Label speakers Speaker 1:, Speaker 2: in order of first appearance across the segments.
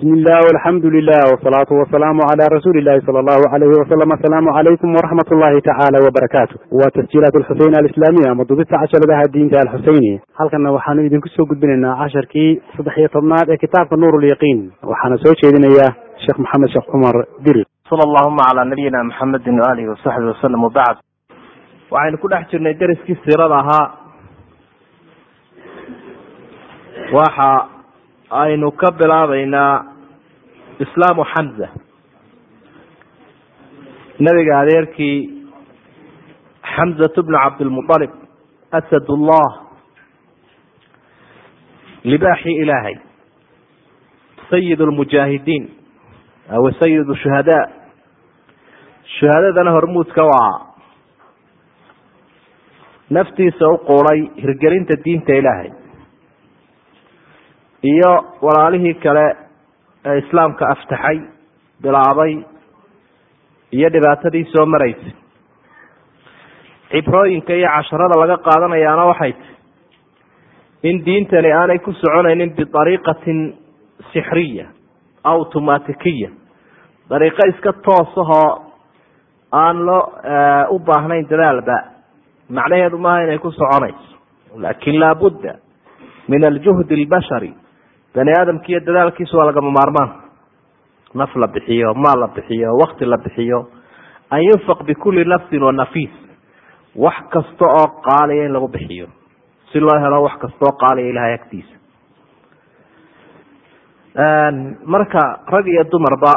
Speaker 1: bismi illah alxamdu lilah wsalaatu wasalaamu cala rasuuli llahi sala allahu alayhi wasalam asalaamu calaykum waraxmat ullahi tacaala wabarakaatu waa tasjiilaat alxuseyn alislaamiya ama dubista casharadaha diinta alxuseyni halkanna waxaanu idinku soo gudbinaynaa casharkii saddex iyo tobnaad ee kitaabka nuur waxaana soo jeedinaya sheekh maxamed sheekh cumar diri
Speaker 2: sala allahuma calaa nabiyina maxamedin waalihi wasaxbi wasalam wabacd waxaynu ku dhex jirnay deriskii siirada ahaa waxa aynu ka bilaabaynaa islaamu xamza nabiga adeerkii xamzatu bnu cabdilmualib asadullah. Libaaxii ilaahay. Sayid lmujaahidiin aw sayid shuhadaa shuhadadana hormuudka waa naftiisa u quuday hirgelinta diinta ilaahay. Iyo walaalihii kale ee islaamka aftaxay bilaabay iyo dhibaatadii soo maraysay. Cibrooyinka iyo casharada laga qaadanayaana waxay tahy in diintani aanay ku soconaynin biariiqatin sixriya automatikiya dariiqo iska toosahoo aan loo u baahnayn dadaalba macnaheedu maaha inay ku soconayso. Lakin laabudda min aljuhdi albashari bani aadamkiiyo dadaalkiisu waa lagama maarmaan. Naf la bixiyo maal la bixiyo wakti la bixiyo. An yunfaq bikulli nafsin wa nafiis. Wax kasta oo qaaliya in lagu bixiyo. Si loo helo wax kasta oo qaaliya ilahay agtiisa. Marka rag iyo dumarba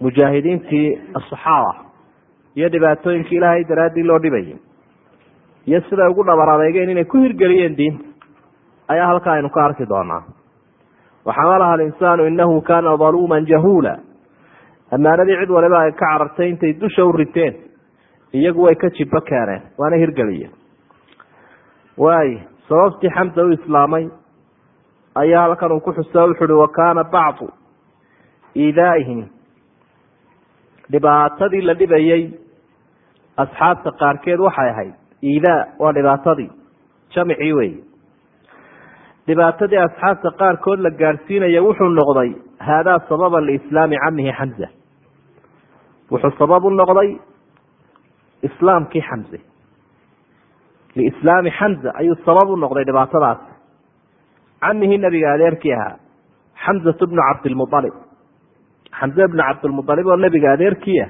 Speaker 2: mujaahidiintii asaxaaba iyo dhibaatooyinkii ilaahay daraaddii loo dhibayay iyo siday ugu dhabar adeegeen inay ku hirgeliyeen diinta ayaa halkaa aynu ka arki doonaa. Waxamalaha alinsaanu inahu kana daluuman jahuula. Ammaanadii cid waliba ay ka carartay intay dusha u riteen iyagu way ka jibo keeneen waana hirgeliyeen waay sababtii xamsa u islaamay ayaa halkan uu ku xusa wuxu uhi wa kaana bacdu iidaaihim. Dhibaatadii la dhibayay asxaabta qaarkeed waxay ahayd iidaa waa dhibaatadii jamicii wey dhibaatadii asxaabta qaarkood la gaadhsiinaya wuxuu noqday haadaa sababa liislaami camihi xamza wuxuu sabab u noqday islaamkii xamze liislaami xamza ayuu sabab u noqday dhibaatadaas. Camihii nabiga adeerkii ahaa xamzatu bnu cabdilmualib xamze bnu cabdilmualib oo nabiga adeerkiiah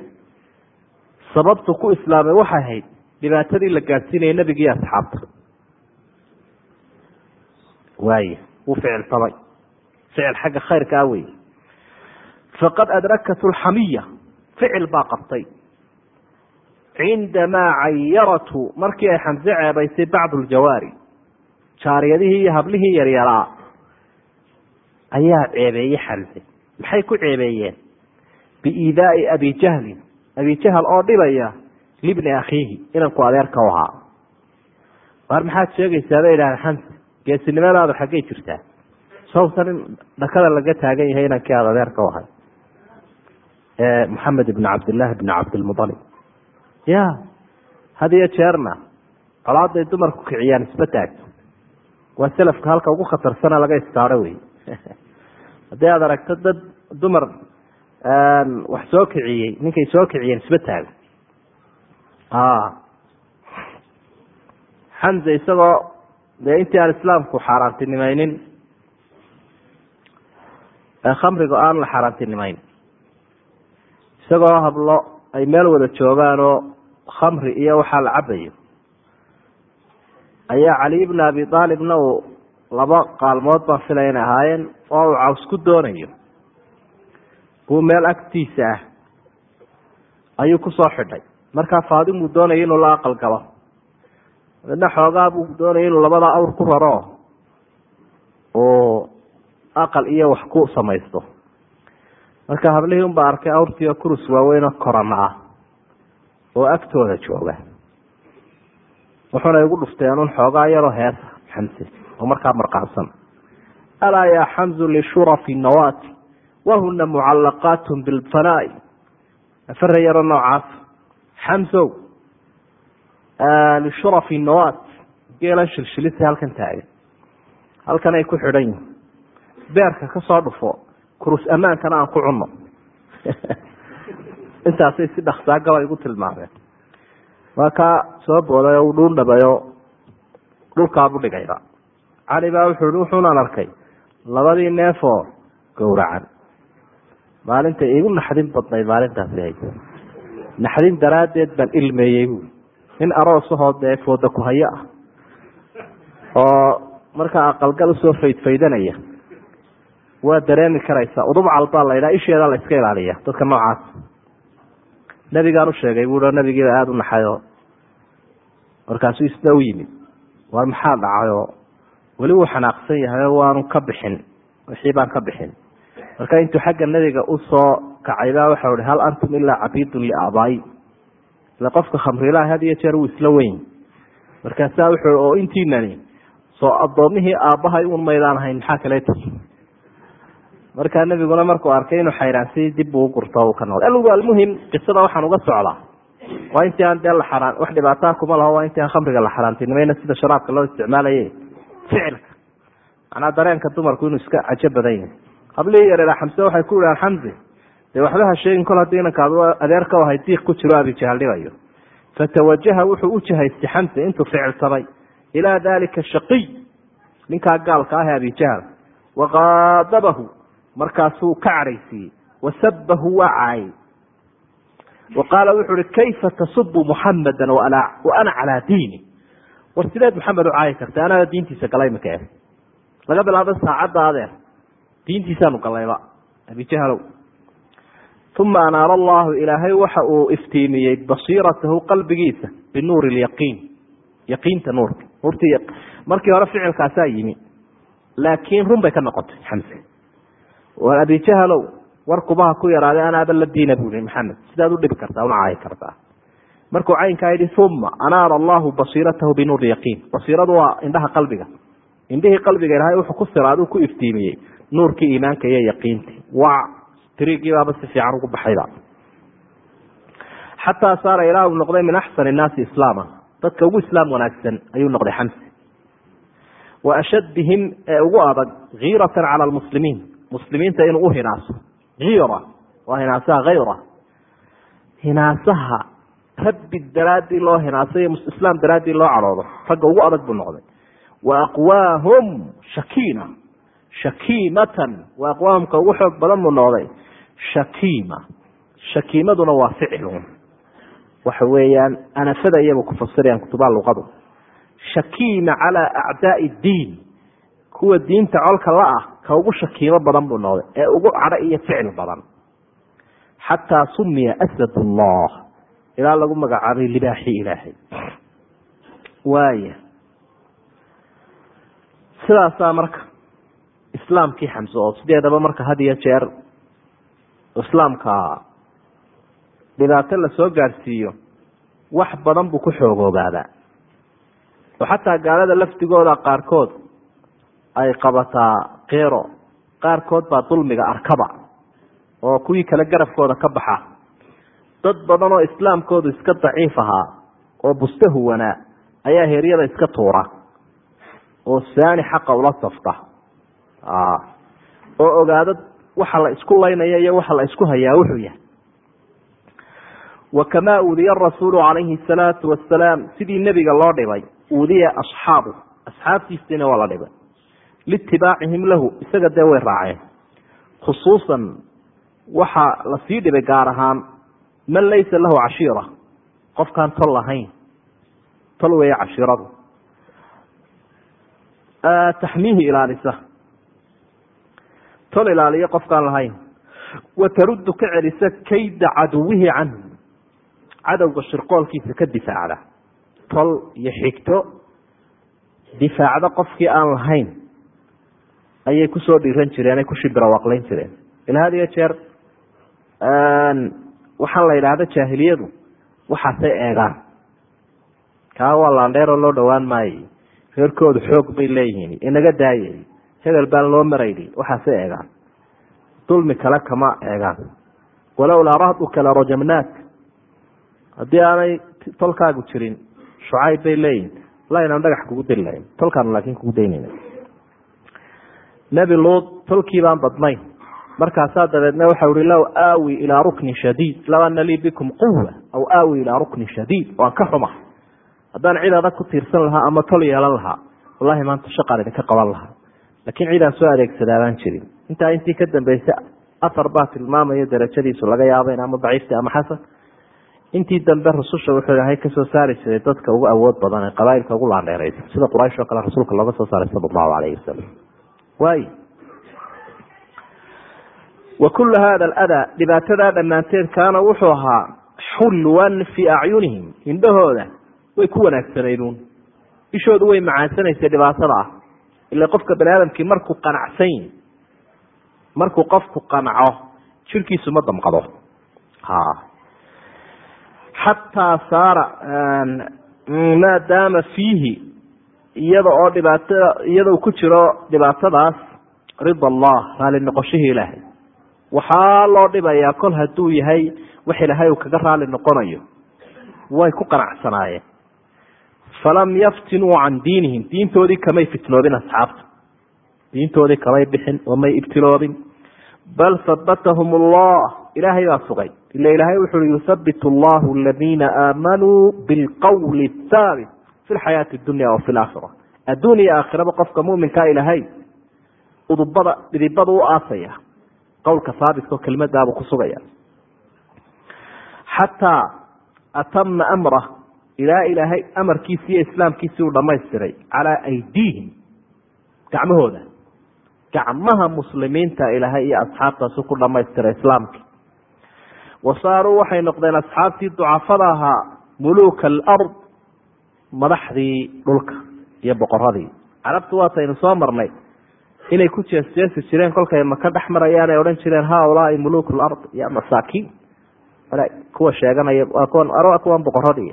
Speaker 2: sababtu ku islaamay waxay ahayd dhibaatadii la gaadhsiinaya nebigii asxaabta waay wuu ficilsamay ficil xagga khayrka ah wey faqad adrakat lxamiya ficil baa qabtay. Cindamaa cayaratu markii ay xamse ceebaysay bacdu ljawaari jaariyadihii iyo hablihii yaryaraa ayaa ceebeeyey xamse. Maxay ku ceebeeyeen? Biiidaai abi jahlin abi jahl oo dhibaya libni akhiihi inanku adeerka u ahaa. Waar maxaad sheegaysaa bay idhahdeen xamse geesinimadaadu xaggay jirtaa? Sawtan in dhakada laga taagan yahay inankii aada adeerka u ahay maxamed ibn cabdillahi bn cabdilmualib ya had iyo jeerna colaaday dumarku kiciyaan isba taagto. Waa selafka halka ugu khatarsana laga istaaro wey haddii aad aragto dad dumar wax soo kiciyey ninkay soo kiciyeen isba taago. Xamze isagoo dee intii aan islaamku xaaraantinimaynin khamriga aan la xaaraantinimayn. Isagoo hablo ay meel wada joogaan oo khamri iyo waxaa la cabayo ayaa cali bn abi aalibna uu laba qaalmood baan filaya inay ahaayeen oo uu caws ku doonayo. Buu meel agtiisa ah ayuu ku soo xidhay. Markaa faadimuu doonaya inuu la aqal galo midna xoogaa buu doonaya inuu labada awr ku raro uu aqal iyo wax ku samaysto. Marka hablihii unbaa arkay awrtii oo kurus waaweyn oo korana ah oo agtooda jooga wuxuna igu dhufteen un xoogaa yaroo heesa xamse oo markaa marqaansan alaa yaa xamzu lishurafi nawaati wahuna mucalaqaat bilfanaa'i afare yaroo noocaas xamsow lishurafi nawaat geelan shilshilisa halkan taagan halkan ay ku xidhan yihiin beerka ka soo dhufo kurus ammaankana aan ku cunno intaasay si dhaksaa gaba igu tilmaameen waa soo booday oo u dhuundhabayo dhulkaabu dhigayba cali baa wuxuu wuxuunaan arkay labadii neefoo gowracan maalinta igu naxdin badnayd maalintaasi hay naxdin daraaddeed baan ilmeeyey buui nin aroosahoo dee fooda ku hayo ah. Oo markaa aqalgal u soo faydfaydanaya waa dareemi karaysaa udubcal baa la ydhaha isheedaa la iska ilaaliya dadka noocaas. Nabigaan u sheegay bui nabigiiba aada u naxayo markaasuu isna u yimid. War maxaa dhacayoo weli wuu xanaaqsan yahay oo waanu ka bixin wixii baan ka bixin. Marka intuu xagga nebiga u soo kacay baa waxau hi hal antum ilaa cabiidun liaabaayi ile qofka khamrilaha had iyo jeer wuu isla weyn. Markaasaa wuxuu oo intiinani soo addoomihii aabbahay un maydaan ahayn maxaa kale tii? Markaa nebiguna markuu arkay inuu xayraansay dib buu ugurto ka noqday. Algu almuhim qisada waxaan uga socdaa waa intii aan dee la xaraan wax dhibaataa kuma laho waa intii aan khamriga la xaaraantinimayna sida sharaabka loo isticmaalaye ficilka. Macnaa dareenka dumarku inuu iska cajo badan yahay. Hablihii yareeraa xamse waxay ku idhahaan xamse dee waxba ha sheegin kol haddii inanka ad adeerka ahay diiq ku jiro abijahal dhibayo fatawajaha wuxuu u jahaystay xamse intuu ficilsamay ilaa dalika shaqiy ninkaa gaalka ah ee abijahal waqaadabahu markaasuu ka cadhaysiiyey. Wasabahu waa caayay. Wa qaala wuxuu uhi kayfa tasubu muxamada wa ana calaa diini? War sideed maxamed u caayi karta anaga diintiisa galay maka e laga bilaabo saacadda adeer diintiisaanu galayba abijahalow uma anaara allahu ilaahay waxa uu iftiimiyey basiiratahu qalbigiisa binuuri lyaqiin yaqiinta nuurka nuurti markii hore ficilkaasaa yimi laakiin run bay ka noqotay xamse war abijahalow war kubaha ku yaraaday anaaba la diina buu yihi maxamed sidaad u dhibi kartaa una caayi kartaa markuu caynkaa yidhi uma anaara allahu basiiratahu binuuri yaqiin basiiradu waa indhaha qalbiga indhihii qalbiga ilahay wuxuu ku siraaduu ku iftiimiyey nuurkii iimaanka iyo yaqiintii waa tirigiibaaba si fiican ugu baxayba xataa saara ilaa uu noqday min axsani innaasi islaama. Dadka ugu islaam wanaagsan ayuu noqday xamse wa ashaddihim ee ugu adag kiiratan cala almuslimiin. Muslimiinta inuu uhinaaso kiira waa hinaasaha hayra hinaasaha rabbi daraaddii loo hinaaso islaam daraaddii loo cadhoodo ragga ugu adag buu noqday. Wa aqwaahum shakiina. Shakiimatan. Waa aqwaamka ugu xoog badan buu noqday shakiima shakiimaduna waa ficilun waxa weeyaan anafada iyaba ku fasirayaan kutubaha luqadu. Shakiima calaa acdaai diin. Kuwa diinta colka la ah ka ugu shakiimo badan buu noqday ee ugu cadho iyo ficil badan. Xataa sumiya asad allah ilaa lagu magacaabay libaaxii ilaahay. Waaya sidaasaa marka islaamkii xamse oo sideedaba marka had iyo jeer islaamka dhibaato la soo gaadhsiiyo wax badan buu ku xoogoobaabaa oo xataa gaalada lafdigooda qaarkood ay qabataa keero qaarkood baa dulmiga arkaba oo kuwii kale garabkooda ka baxa. Dad badan oo islaamkoodu iska daciif ahaa oo buste huwanaa ayaa heeryada iska tuura oo saani xaqa ula safta. Oo ogaado waxa la isku laynaya iyo waxa la isku hayaa wuxuu yahay. Wa uudiya rasuulu calayhi salaatu wasalaam sidii nebiga loo dhibay uudiya asxaabu asxaabtiisiina waa la dhibay. Liitibaacihim lahu isaga dee way raaceen. Khusuusan waxaa la sii dhibay gaar ahaan man laysa lahu cashiira qofkaan tol lahayn. Tol weeye cashiiradu. Taxmiihi ilaalisa tol ilaaliyo qofkaan lahayn. Wa taruddu ka celisa kayda caduwihi canhu cadowga shirqoolkiisa ka difaacda. Tol iyo xigto difaacda qofkii aan lahayn ayay ku soo dhiiran jireen ay ku shibirawaaqlayn jireen. Ila had iyo jeer waxaan la yidhaahda jaahiliyadu waxaasay eegaan. Kaa waa laandheeroo loo dhowaan maayo reerkoodu xoog bay leeyihiin inaga daayay hebel baan loo marayni waxaasay eegaan dulmi kale kama eegaan walowlaa rahduka la rajamnaak. Haddii aanay tolkaagu jirin shucayb bay leeyihiin la inaan dhagax kugu diri lahayn. Tolkaanu laakiin kugu daynayna nebi luud tolkii baan badnayn. Markaasaa dabeedna waxau ihi low aawi ilaa ruknin shadiid. Low ana lii bikum quwa aw aawi ilaa ruknin shadiid. Waan ka xuma haddaan cid adag ku tiirsan lahaa ama tol yeelan lahaa wallahi maanta shaqaan idinka qaban lahaa laakiin cidaan soo adeegsadaa baan jirin. Intaa intii ka dambeysay afar baa tilmaamayo darajadiisu laga yaabayn ama daciifta ama xasan. Intii dambe rususha wuxuu ilahay ka soo saari jiray dadka ugu awood badan ee qabaailka ugu laandheereysa sida quraysh oo kale rasuulka looga soo saaray sala allahu alayhi wasalam waay wa kullu hada aladaa dhibaatadaa dhammaanteed kaana wuxuu ahaa xulwan fii acyunihim indhahooda way ku wanaagsanayduun ishoodu way macaansanaysay dhibaatada ah ila qofka bani aadamkii markuu qanacsan markuu qofku qanco jirkiisu ma damqado. Xataa saara maa daama fiihi iyada oo dhibaatada iyada uu ku jiro dhibaatadaas rida allah raali noqoshihii ilaahay. Waxaa loo dhibayaa kol hadduu yahay wax ilaahay uu kaga raali noqonayo. Way ku qanacsanaayeen falam yaftinuu can diinihim diintoodii kamay fitnoobin asxaabta diintoodii kamay bixin oo may ibtiloobin bal habatahum allah ilaahay baa sugay ila ilaahay wuxu ui yuthabit allahu aladiina aamanuu bilqowli thaabit fi lxayaati dunya wa fi laakhira adduun iyo aakhiraba qofka muminkaa ilaahay udubada dhidibada u aasaya qowlka haabitka oo kelimadaabuu ku sugaya xataa atama amrah ilaa ilaahay amarkiisi iyo islaamkiisii uu dhamaystiray calaa aydiihim gacmahooda. Gacmaha muslimiinta ilaahay iyo asxaabtaasu ku dhamaystiray islaamkii wa saaruu waxay noqdeen asxaabtii ducafada ahaa muluuka alard madaxdii dhulka iyo boqoradii carabtu waataynu soo marnay inay ku jeesjeesi jireen kolkay maka dhex marayaan ay odhan jireen haulaai muluuk lard ya masaakiin. Kuwa sheeganaya kuwan boqoradii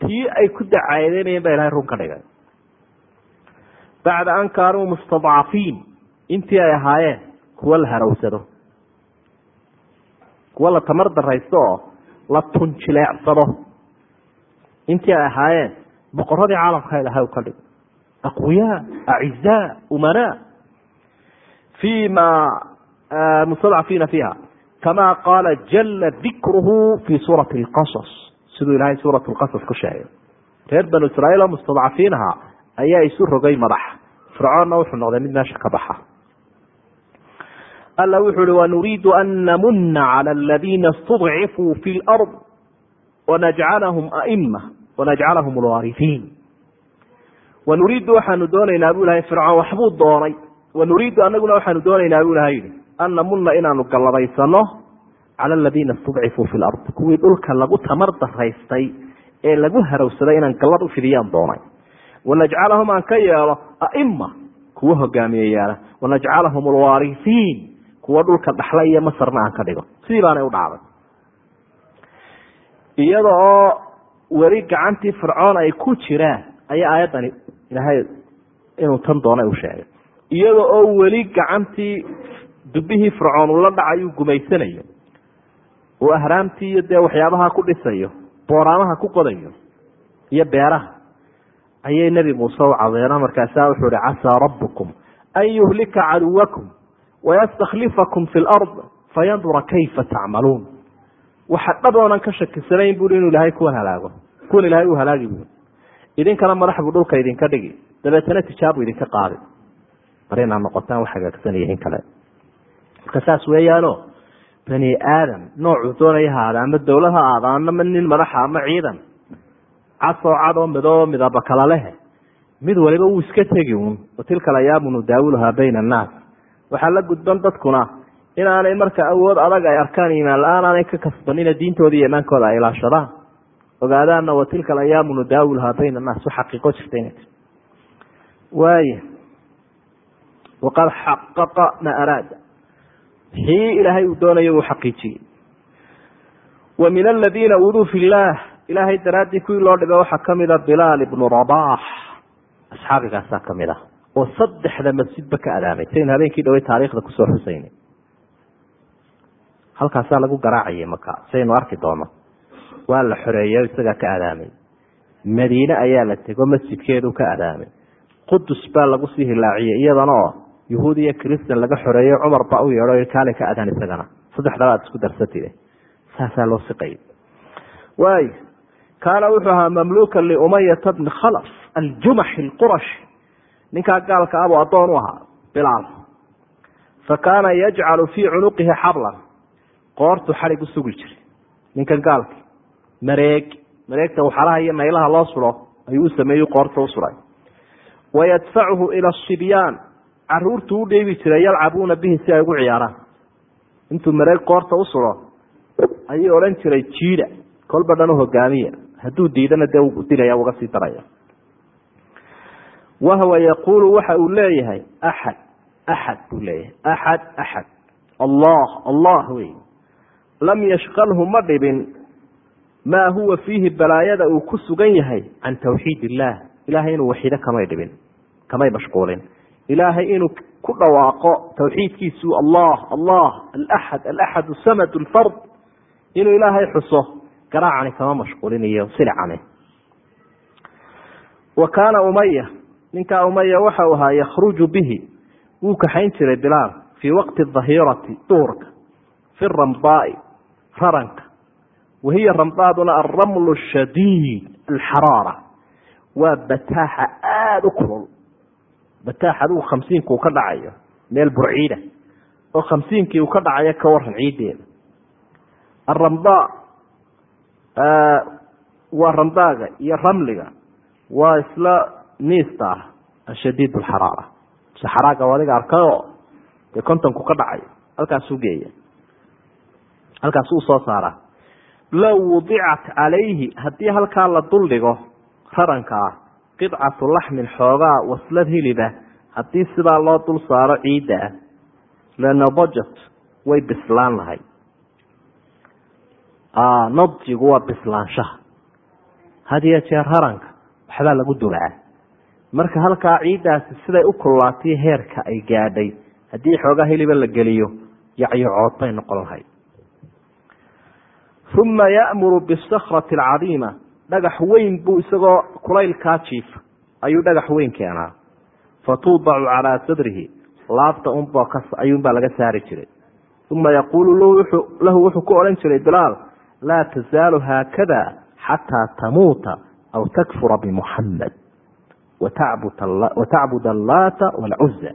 Speaker 2: tii ay ku dacaadeynayeen ba ilahay run ka dhigay bacda an kaanuu mustadcafiin intii ay ahaayeen kuwa la harawsado. Kuwa la tamar daraysto oo la tunjileecsado. Intii ay ahaayeen boqoradii caalamka ilahay ka dhig. Aqwiyaa acizaa umanaa. Fi ma mustadcafiina fiiha. Kama qaala jala dikruhu fi suurati lqasas siduu ilahay suurat lqasas ku sheegay. Reer banu israiil oo mustadcafiin ahaa ayaa isu rogay madax. Fircoonna wuxuu noqday mid meesha ka baxa. Alla wuxu uhi wanuriidu an namuna cala aladiina istudcifuu fi lard wanajcalahum aima wanajcalahum lwaarifiin wanuriidu waxaanu doonaynaa bu ilahay fircoon waxbuu doonay. Wanuriidu anaguna waxaanu doonaynaa bu ilahay yihi an namuna inaanu galladaysano cala aladiina istudcifuu fi lard kuwii dhulka lagu tamar daraystay ee lagu harawsaday inaan gallad u fidiyaan doonay wanajcalahum aan ka yeelo aima kuwa hogaamiyeyaala wanajcalahum alwaarifiin kuwa dhulka dhaxla iyo masarna aan ka dhigo sidii baanay u dhacday iyada oo weli gacantii fircoon ay ku jiraan ayaa aayaddani ilaahay inuu tan doonay u sheegay iyada oo weli gacantii dubihii fircoon ula dhacayuu gumaysanayo uu ahraamtii iyo dee waxyaabaha ku dhisayo booraamaha ku qodayo iyo beeraha ayay nebi muuse u cadeeno markaasaa wuxuu ihi casaa rabbukum an yuhlika caduwakum wayastakhlifakum fi lard fayandura kayfa tacmaluun waxa dhab oonan ka shakisanayn bui inuu ilaahay kuwan halaago kuwan ilahay uu halaagi bui idinkana madax buu dhulka idinka dhigi dabeetana tijaabu idinka qaadi. Bar inaad noqotaan wax hagaagsan iyo in kale. Marka saas weeyaano bani aadam noocuu doonaya haada ama dowlad ha aada ama nin madaxa ama ciidan. Casoo cad oo midoo midaba kala leh. Mid waliba wuu iska tegi un watilka alayaamu nudaawilhaa bayna annaas. Waxaa la gudban dadkuna inaanay marka awood adag ay arkaan iimaan la'aan ka kasbanina diintooda iyo imaankooda ay ilaashadaan. Ogaadaana watilka alayaamu nudaawilhaa bayna annaas xaqiiqo jirta tir waaya waqad xaqaqa ma araada wixii ilaahay uu doonaya uu xaqiijiyey. Wa min aladiina uduu fi llaah ilaahay daraaddii kuwii loo dhiba waxaa kamida bilaal ibnu rabax asxaabigaasaa ka mid ah oo saddexda masjidba ka adaamay. Saynu habeenkii dhawey taariikhda ku soo xusaynay halkaasaa lagu garaacayay maka saynu arki doono. Waa la xoreeyo isagaa ka adaamay. Madiine ayaa la tego masjidkeedu ka adaamay. Qudus baa lagu sii hilaaciyey iyadana oo yuhuud iyo christan laga xoreeyo cumar baa u yeedho kaale ka adan isagana. Saddexdaba aad isku darsatide saasaa loo siqayay waay kaana wuxuu ahaa mamluuka liumayata bni khalaf aljumaxi alqurashi. Ninkaa gaalka abuu addoon u ahaa bilaal. Fa kaana yajcalu fii cunuqihi xablan. Qoortu xadhig u jiray. Ninkan gaalki mareeg. Mareegta waxalaha iyo naylaha loo suro ayuu u sameeyey qoorta u wayadfacuhu ila asibyaan caruurtu u dheebi jiray yalcabuuna bihi si ay ugu ciyaaraan. Intuu mareeg qoorta u suro ayuu odhan jiray jiida kolba dhan u hogaamiya. Hadduu diidana dee dilaya uga sii daraya. Wahwa yaquulu waxa uu leeyahay axad axad buu leeyahay. Axad axad allah allah wey. Lam yashqalhu ma dhibin. Maa huwa fiihi balaayada uu ku sugan yahay can tawxiid illaah ilahay inuu waxido kamay dhibin kamay mashquulin ilaahay inuu ku dhawaaqo tawxiidkiisu allah allah alaxad alaxad samad lfard inuu ilaahay xuso garaacani kama mashquulinayo silicani wa kaana umaya ninkaa umaya waxa uu ahaa yakhruju bihi wuu kaxayn jiray bilaal fii waqti dahirati duhurka fi ramdaai raranka. Wahiya ramdaaduna alramlu shadiid alxaraara waa bataaxa aada u kulul bataax adigu khamsiinka uu ka dhacayo meel burciida oo khamsiinkii uu ka dhacayo ka waran ciiddeeda. Aramdaa waa ramdaaga iyo ramliga waa isla niista ah ashadiid alxaraara saxaraaga adiga arkayoo dee kontonku ka dhacayo halkaasuu geeya. Halkaasu u soo saaraa low wudicat calayhi haddii halkaa la duldhigo raranka qidcatu laxmin xoogaa waslad hiliba haddii sidaa loo dul saaro ciidda ah lanadajat way bislaan lahay. Nadjigu waa bislaanshaha. Had iyo jeer haranka waxbaa lagu dulaa marka halkaa ciiddaasi siday u kullaatay heerka ay gaadhay haddii xoogaa hiliba la geliyo yacyocood bay noqon lahayd uma ya'muru bisakrati alcadiima dhagax weyn buu isagoo kulaylkaa jiifa ayuu dhagax weyn keenaa. Fatuudacu calaa sadrihi laabta unboo ayuunbaa laga saari jiray. Uma yaquulu lahu wuxuu ku odhan jiray bilaal laa tasaalu haakada xataa tamuuta aw takfura bimuxamed watacbud allaata walcuza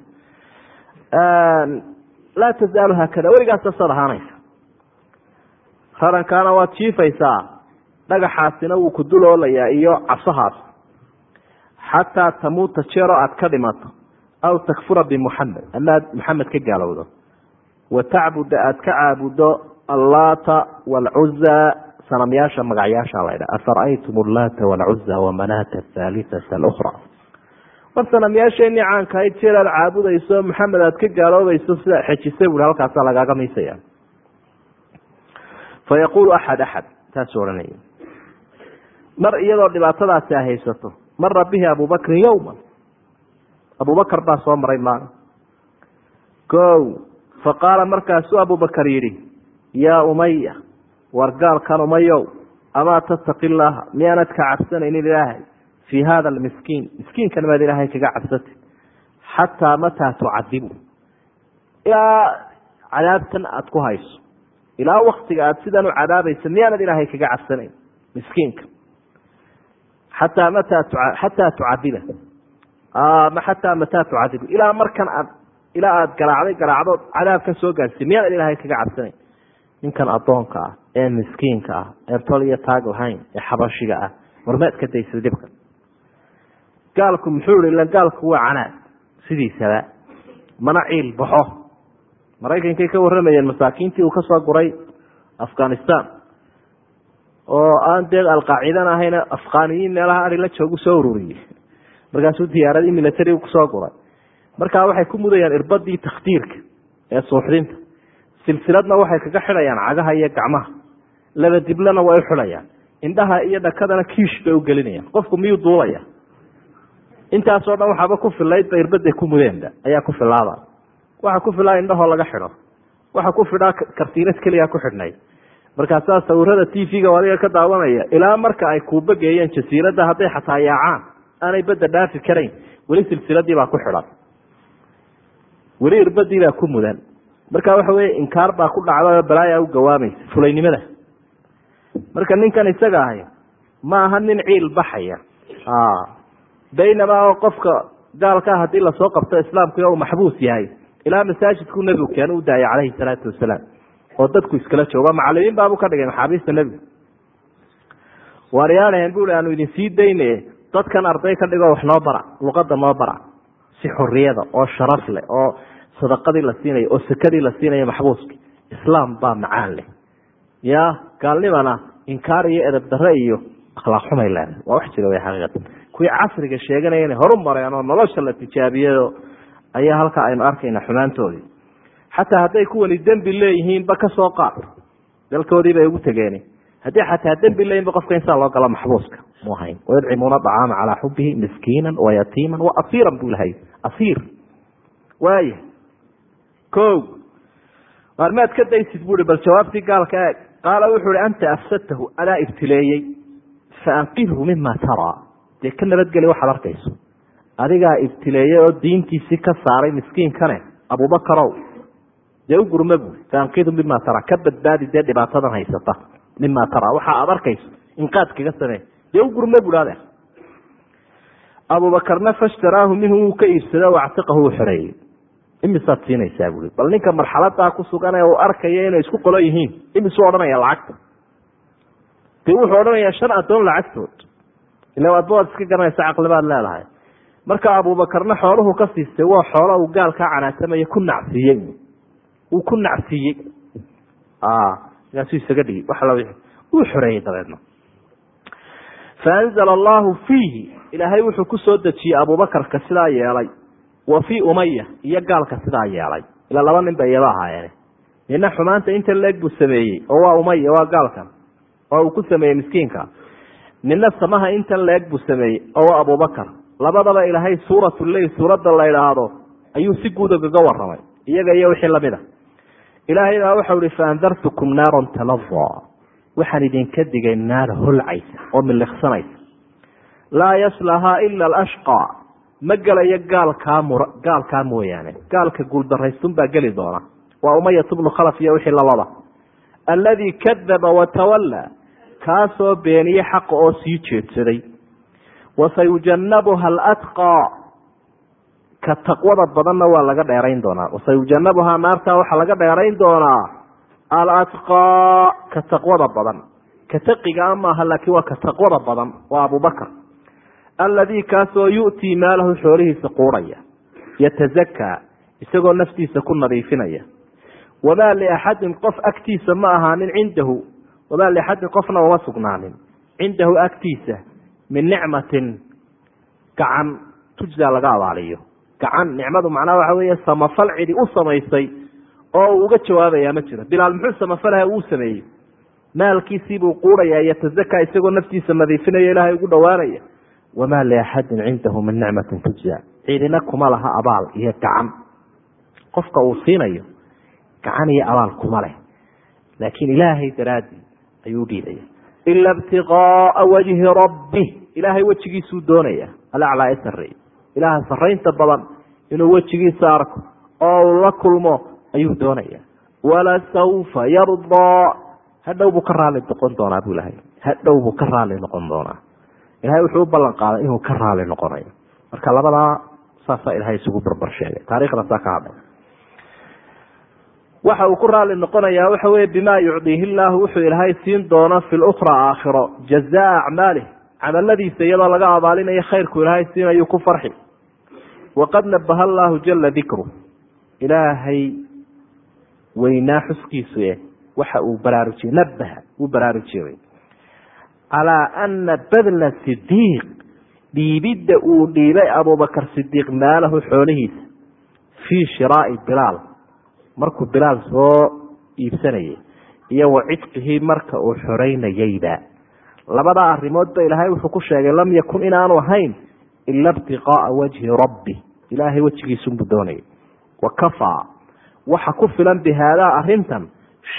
Speaker 2: laa tasaalu haakada weligaas sasaad ahaanaysa rarankaana waad jiifaysaa dhagaxaasina wuu ku duloolayaa iyo cabsahaas. Xataa tamuuta jeero aad ka dhimato aw takfura bimuxamed ama aad maxamed ka gaalowdo. Wa tacbuda aad ka caabudo allaata waalcuza sanamyaasha magacyaasha laydha afara'aytum allaata waalcuza wamanaata athaalithata alukra war sanamyaasheenii caanka ahayd jeer aad caabudayso maxamed aad ka gaaloobayso sida xejisay buui halkaasaa lagaaga miisaya fa axad axad taasuu odhanaya mar iyadoo dhibaatadaasi ay haysato mara bihi abubakrin yowma abubakar baa soo maray maalin o fa qaala markaasuu abubakar yidhi yaa umaya war gaalkan umayow amaa tattaqi llaaha miyaanad ka cabsanaynin ilaahay? Fii hada almiskiin miskiinkan maad ilaahay kaga cabsatay xataa mataa tucadibu. Ilaa cadaabtan aada ku hayso. Ilaa waktiga aada sidan u cadaabaysa miyaanad ilaahay kaga cabsanayn miskiinka xataa mataa tucadibu ilaa markan aad ilaa aada garaacday garaacdo cadaabkan soo gaarsiy miyaanad ilaahay kaga cabsanayn ninkan addoonka ah ee miskiinka ah ee tol iyo taag lahayn ee xabashiga ah warmaad ka daysa dhibka gaalku muxuu ila gaalku waa canaad sidiisaba mana ciil baxo maraykankay ka warramayeen masaakiintii uu ka soo guray afghanistan oo aan dee alqaacidana ahayna afghaniyiin meelaha ari joogu soo ururiyey. Markaasuu diyaaradii military ku soo guray. Markaa waxay ku mudayaan irbadii takhtiirka ee suuxdinta. Silsiladna waxay kaga xidhayaan cagaha iyo gacmaha. Laba diblana way u indhaha iyo dhakadana kiish bay u gelinayaan. Qofku miyuu duulaya? Intaasoo dhan waxaaba ku filaydba irbaday ku mudeenba ayaa ku filaaba waxa ku filaa indhahoo laga xidho. Waxa ku fidhaa kartiinad keliya ku xidhnay markaasaa sawirada t v-ga adiga ka daawanaya. Ilaa marka ay kuuba geeyeen jasiiradda hadday xataa yaacaan aanay badda dhaafi karayn weli silsiladii baa ku xidhan. Weli irbadii baa ku mudan. Marka waxa weye inkaar baa ku dhacda balaaya u gawaamaysa fulaynimada marka ninkan isaga ahay ma aha nin ciil baxaya. Baynamaa oo qofka gaalkaa haddii la soo qabto islaamku uu maxbuus yahay ilaa masaajidku nebigu keenu u daayay calayhi salaatu wasalaam oo dadku iskala jooga. Macalimiin baabu ka dhigay maxaabiista nebigu waaryaanahen bui aanu idin sii dayne dadkan arday ka dhigoo wax noo bara luqada noo bara si xoriyada oo sharaf leh oo sadaqadii la siinayo oo sakadii la siinayo maxbuuski. Islaam baa macaan leh. Ya gaalnimana inkaar iyo edab dare iyo akhlaaq xumay leedahay. Waa wax jira w xaqiiqatan kuwii casriga sheeganaya inay horu oo nolosha la tijaabiyayo ayaa halkaa aynu arkayna xumaantoodii xataa hadday kuwani dembi leeyihiinba ka soo qaad. Dalkoodii bay ugu tegeen haddii xataa dembi leeyihinba qofka insaa loo gala maxbuuska. Mu ahayn. Wayudcimuuna acaama calaa xubihi miskiina wayatiima waasiiran buu lahay asiir. Waaya ko waarmaad ka daysid bui bal jawaabtii gaalka eeg. Qaala wuxuu hi anta afsadtahu adaa ibtileeyey? Faanqidhu mima taraa dee ka nabadgeli waxaad arkayso. Adigaa ibtileeyey oo diintiisii ka saaray miskiinkane abubakarow dee u gurma bui faanqidhu mima taraa ka badbaadi dee dhibaatadan haysata mima taraa waxa aad arkayso inqaad kaga samee. Dee u gurma bui adeer abubakarna fashtaraahu minhu wuu ka iibsado wactiqahu uu xoreeyey. Imisaad siinaysaa bui bal ninka marxaladaa ku sugan ee uu arkaya inay isku qolo yihiin imisuu odhanaya lacagta. De wuxuu odhanayaa shan addoon lacagtood. Ila addoad iska garanaysa caqlibaad leedahay. Marka abubakarna xooluhu ka siistay waa xoolo uu gaalkaa canaatamaya ku nacsiiyey uu ku nacsiiyey. Markaasuu isaga wuu xoreeyey dabeedna. Faanzala allahu fiihi. Ilaahay wuxuu ku soo dejiyey abubakarka sidaa yeelay. Wa fii umaya iyo gaalka sidaa yeelay. Ila laba nin ba iyaba ahaayeen. Nina xumaanta inta leeg buu sameeyey. Oo waa umaya waa gaalkan. Oo uu ku sameeyey miskiinka. Nina samaha intan leeg buu sameeyey. Oo waa abubakar. Labadaba ilaahay suuratu leyl suuradda la idhaahdo ayuu si guud ogaga waramay iyaga iyo wixii la mid a ilaahay baa waxau ihi faandartukum naaran talada waxaan idinka digay naar holcaysa oo miliqsanaysa. Laa yaslahaa ila alashqa. Ma gelayo gaalkaa mur gaalkaa mooyaane. Gaalka guuldaraysun baa geli doona. Waa umayat bnu khalaf iyo wixii lalaba alladii kadaba watawallaa kaasoo beeniyey xaqa oo sii jeedsaday. Wasayujanabuha alatqaa ka taqwada badanna waa laga dheerayn doonaa. Wasayujanabuhaa naartaa waxaa laga dheerayn doonaa. Alatqaa ka taqwada badan. Ka taqigaa maaha laakiin waa ka taqwada badan. Waa abubakar. Alladii kaasoo yu'tii maalahu xoolihiisa quurhaya yatazakaa isagoo naftiisa ku nadiifinaya. Wamaa liaxadin qof agtiisa ma ahaanin cindahu. Wamaa liaxadin qofna uma sugnaanin. Cindahu agtiisa min nicmatin gacan tujzaa laga abaaliyo gacan nicmadu macnaha waxa weeye samafal cidi u samaysay oo uu uga jawaabayaa ma jiro bilaal muxuu samafalaha uu sameeyey? Maalkiisiibuu quurhayaa yatazakaa isagoo naftiisa nadiifinaya ilaahay ugu dhowaanaya. Wamaa liaxadin cindahu min nicmatin tujza. Cidina kuma laha abaal iyo gacan. Qofka uu siinayo gacan iyo abaal kuma leh. Laakiin ilaahay daraadii ayuu dhiibaya. Ila ibtiqaaa wajhi rabbi ilaahay wejigiisuu doonaya. Alaclaa ee sareey ilaaha saraynta badan inuu wejigiisa arko oo uu la kulmo ayuu doonaya. Walasawfa yardaa hadhow buu ka raali noqon doonaa buu ilahay hadhow buu ka raali noqon doonaa. Ilahay wuxuu ballan qaaday inuu ka raali noqonayo. Marka labadaa saasaa ilahay isugu barbar sheegay. Taarikhda saa ka hadlay waxa uu ku raali noqonayaa waxa weye bima yucdiihi illaahu wuxuu ilaahay siin doono fi lukhra aakhiro jazaa acmaalih camaladiisa iyadoo laga abaalinayo khayrku ilaahay siinayuu ku farxi. waqad nabaha allaahu jala dikru ilaahay weynaa xuskiisu e waxa uu baraarujiyey nabaha uu baraarujiyey calaa ana badla sidiiq dhiibidda uu dhiibay abubakar sidiiq maalahu xoolihiisa. Fii shiraai bilaal. Markuu bilaal soo iibsanayay iyo wa cidqihii marka uu xoreynayeyba labadaa arrimoodba ilaahay wuxuu ku sheegay lam yakun inaanu ahayn ila ibtiqaaa wajhi rabbi. Ilaahay wejigiisunbuu doonayay. Wa kafaa waxa ku filan bi haadaa arrintan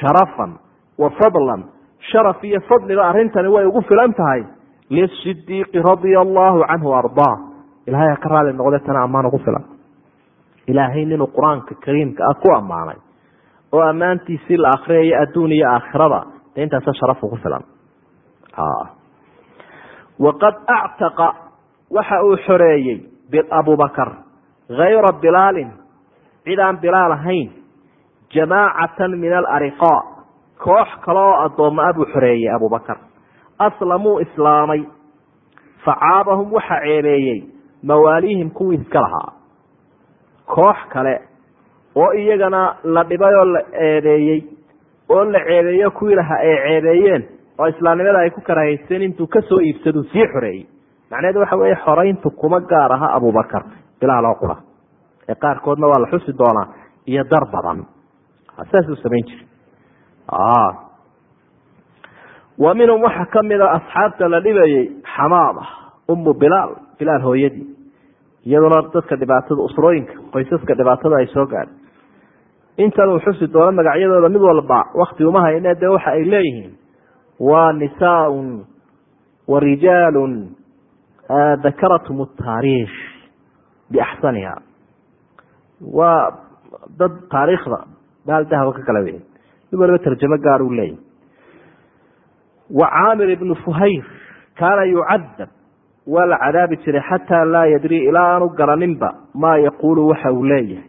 Speaker 2: sharafan wa fadlan. Sharaf iyo fadliba arrintani way ugu filan tahay. Lisidiiqi radia allaahu canhu ardaa ilahay ha ka raali noqde tana ammaan ugu filan. Ilaahay ninuu qur'aanka kariimka ah ku ammaanay. Oo ammaantiisii la akriyayo adduun iyo aakhirada de intaasa sharafu ku filan waqad actaqa waxa uu xoreeyey abubakar hayra bilaalin cid aan bilaal ahayn jamaacatan min alariqaa koox kale oo addoomma a buu xoreeyey abubakar aslamuu islaamay facaabahum waxa ceebeeyey mawaaliihim kuwii iska lahaa. Koox kale oo iyagana la dhibay oo la eedeeyey oo la ceebeeyo kuwii lahaa ay ceebeeyeen oo islaamnimada ay ku karahayseen intuu ka soo iibsaduu sii xoreeyey macnaheedu waxa weeye xorayntu kuma gaar aha abubakar bilaal oo qura ee qaarkoodna waa la xusi doonaa iyo dar badan. Saasuu samayn jiri wa minhum waxaa kamida asxaabta la dhibayey xamaama umu bilaal bilaal hooyadii. Iyaduna dadka dhibaatada usrooyinka qoysaska dhibaatada ay soo gaadhay. Intan uu xusi doono magacyadooda mid walba wakti uma hayne dee waxa ay leeyihiin waa nisaaun wa rijaalun dakaratum taariikh biaxsaniha waa dad taariikhda baal ka kala wey mid waliba tarjamo gaar uu leeyahy wa caamir ibnu fuhayr kaana yucadab waa la cadaabi jiray xataa laa yadri ilaa aanu garaninba maa yaquulu waxa uu leeyahay.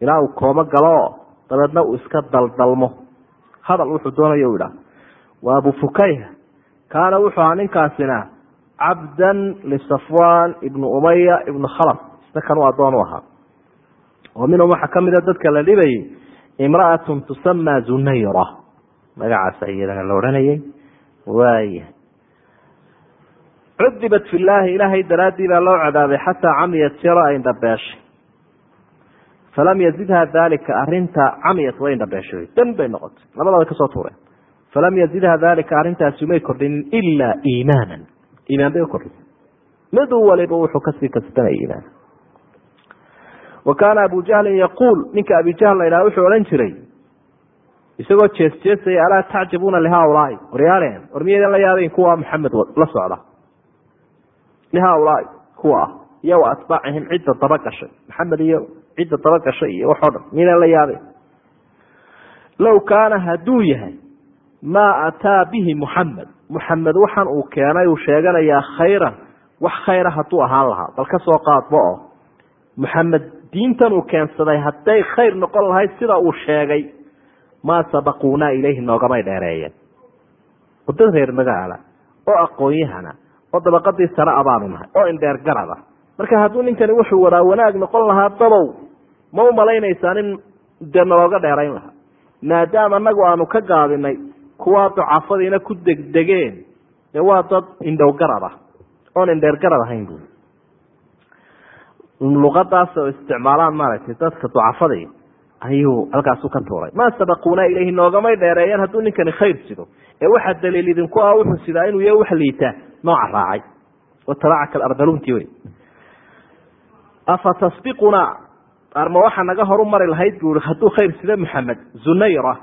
Speaker 2: Ilaa uu koomo galo dabeedna uu iska daldalmo. Hadal wuxuu doonayo u idhaah wa abu fukayha kaana wuxuu ahaa ninkaasina cabdan lisafwan ibnu umaya ibnu khalaf. Isna kanuu addoon u ahaa. Wa minhum waxaa kamida dadka la dhibayay imra'atun tusamaa zunayra magacaasa iyadana la odhanayay. Waaya cudibat fi llaahi ilaahay daraaddii baa loo cadaabay xataa camiyat jero ay indhabeeshay falam yazidha dalika arinta camiyat way indhabeeshay dan bay noqotay labadaba ka soo tuureen falam yazidha dalika arrintaasi may kordhinin ilaa iimaanan iimaan bay ukordhisay mid waliba wuxuu ka sii kasbanaya iimaan wa kaana abu jahlin yaquul ninka abi jahl la yidhaha wuxuu odhan jiray isagoo jees jeesaya alaa tacjabuuna lihaulaai waryaaleen war miyaydan la yaabayn kuwa maxamed la socda lihaulaai kuwa ah iyo wa atbaacihim cidda daba gashay maxamed iyo cidda daba gashay iyo waxoo dhan miyaydan la yaabayn low kaana hadduu yahay maa ataa bihi muxamed muxamed waxaan uu keenay uu sheeganayaa khayran. Wax khayra hadduu ahaan lahaa. Bal ka soo qaadba oo. Muxamed diintan uu keensaday hadday khayr noqon lahayd sida uu sheegay maa sabaquunaa ilayhi noogamay dheereeyeen. Oo dad reer magaala oo aqoon-yahana oo dabaqadii sare abaanu nahay oo indheer garada marka hadduu ninkani wuxuu wadaa wanaag noqon lahaa dabow ma u malaynaysaa nin dee nalooga dheerayn lahaa. Maadaama anagu aanu ka gaabinay kuwaa ducafadiina ku degdegeen dee waa dad indhow garad ah oon indheer garad ahayn bu luqadaas oo isticmaalaan maaragtay dadka ducafadii ayuu halkaasu ka tuuray. Maa sabaquuna ilayhi noogamay dheereeyeen hadduu ninkani khayr sido ee waxaa daliil idinku ah wuxuu sidaa inuu ya wax liitaa nooca raacay. Watabacaka alardalunti wey afa tasbiquna arma waxaa naga horu mari lahayd bu i hadduu khayr sida maxamed zunayra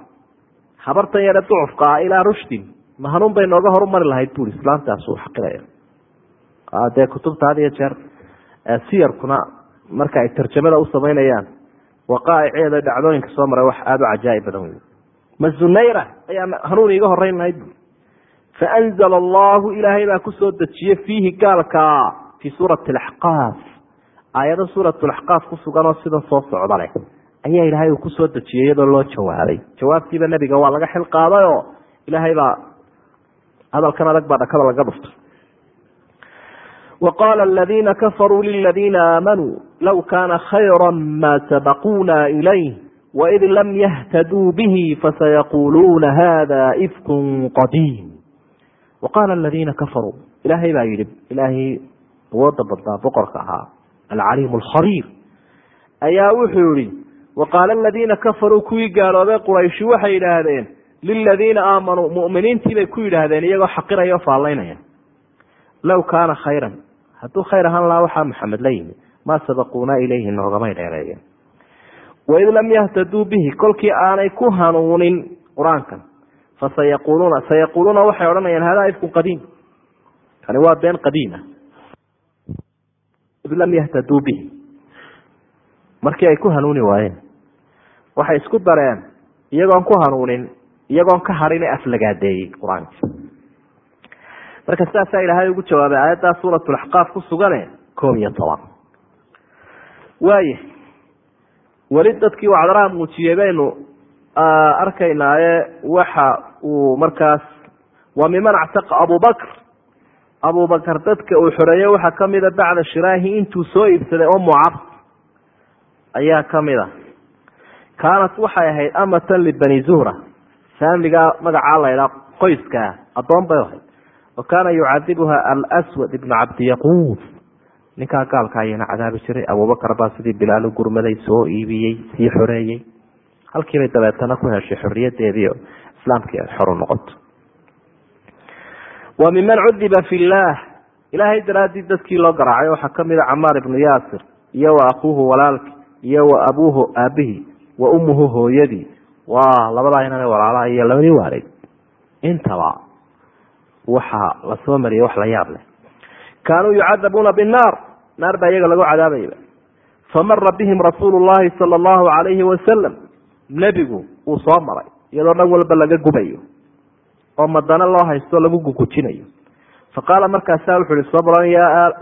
Speaker 2: habartan yare ducufka ah ilaa rushdin ma hanuun bay nooga horu mari lahayd bui islaamtaas uu xaqiraya dee kutubta had iyo jeer siyarkuna marka ay tarjamada u samaynayaan waqaa'iceeda dhacdooyinka soo maray wax aada u cajaaib badan wey ma zunayra ayaa hanuun iiga horeyn lahayd bu faanzala allahu ilaahay baa ku soo dejiyey fiihi gaalka fii suurati alaxqaaf aayado suurat laxqaaf ku sugan oo sida soo socda leh ayaa ilaahay uu ku soo dejiyey iyadoo loo jawaabay jawaabtiiba nebiga waa laga xil qaadayoo ilaahay baa hadalkan adag baa dhakada laga dhuftay. Wa qaala aladiina kafaruu liladiina aamanuu low kaana khayra maa sabaquuna ilayh waid lam yahtaduu bihi fasayaquuluuna hada ifku qadiim. Wa qaala aladiina kafaruu ilaahay baa yidhi ilaahay awooda badnaa boqorka ahaa alcaliim alkhabiir ayaa wuxuu yihi wa qaala aladiina kafaruu kuwii gaaloobay qurayshi waxay yidhaahdeen liladiina aamanuu mu'miniintiibay ku yidhaahdeen iyagoo xaqiraya o faallaynaya low kaana khayran hadduu khayr ahaan lahaa waxaa maxamed la yimi maa sabaquunaa ileyhi noogamay dheereeyeen. Waid lam yahtaduu bihi kolkii aanay ku hanuunin qur'aankan. Fasayaquuluuna sayaquuluuna waxay odhanayaan hadaa ifkun qadiim. Kani waa been qadiim ah. Id lam yahtaduu bihi. Markii ay ku hanuuni waayeen waxay isku dareen iyagoon ku hanuunin iyagoon ka hadhin ee aflagaadeeyey qur'aanka. Marka sidaasaa ilaahay ugu jawaabay aayaddaa suuratulaxqaaf ku sugane koob iyo toban. Waaya weli dadkii wacdaraha muujiyey baynu arkaynaaye waxa uu markaas waa miman actaqa abubakr abubakar dadka uu xoreeyey waxaa kamida bacda shiraahi intuu soo iibsaday oo mucab ayaa ka mid a kaanat waxay ahayd amatan libani zuhra. Faamiligaa magacaa laydhaa qoyskaa addoon bay ahayd. Wa kaana yucadibuha alswad ibnu cabdiyaquud ninkaa gaalka ayana cadaabi jiray. Abubakar baa sidii bilaal u gurmaday soo iibiyey sii xoreeyey. Halkiibay dabeetana ku heshay xoriyadeedii islaamkii ay xor u noqoto. Wa miman cudiba fi llaah. Ilaahay daraadii dadkii loo garaacay waxaa kamida camaar ibnu yaasir iyo wa akuuhu walaalki iyo wa abuuhu aabihii wa ummuhu hooyadii. Waa labadaa inana walaalaha iyo labadii waalid intaba waxaa la soo mariyay wax la yaab leh. Kaanuu yucadabuuna binnaar. Naar baa iyaga lagu cadaabayba famara bihim rasuulu sala allahu calayhi wasalam nebigu uu soo maray iyadoo dhan walba laga gubayo. Oo madana loo haysto lagu gugujinayo. Faqaala markaasaa wuxu uhi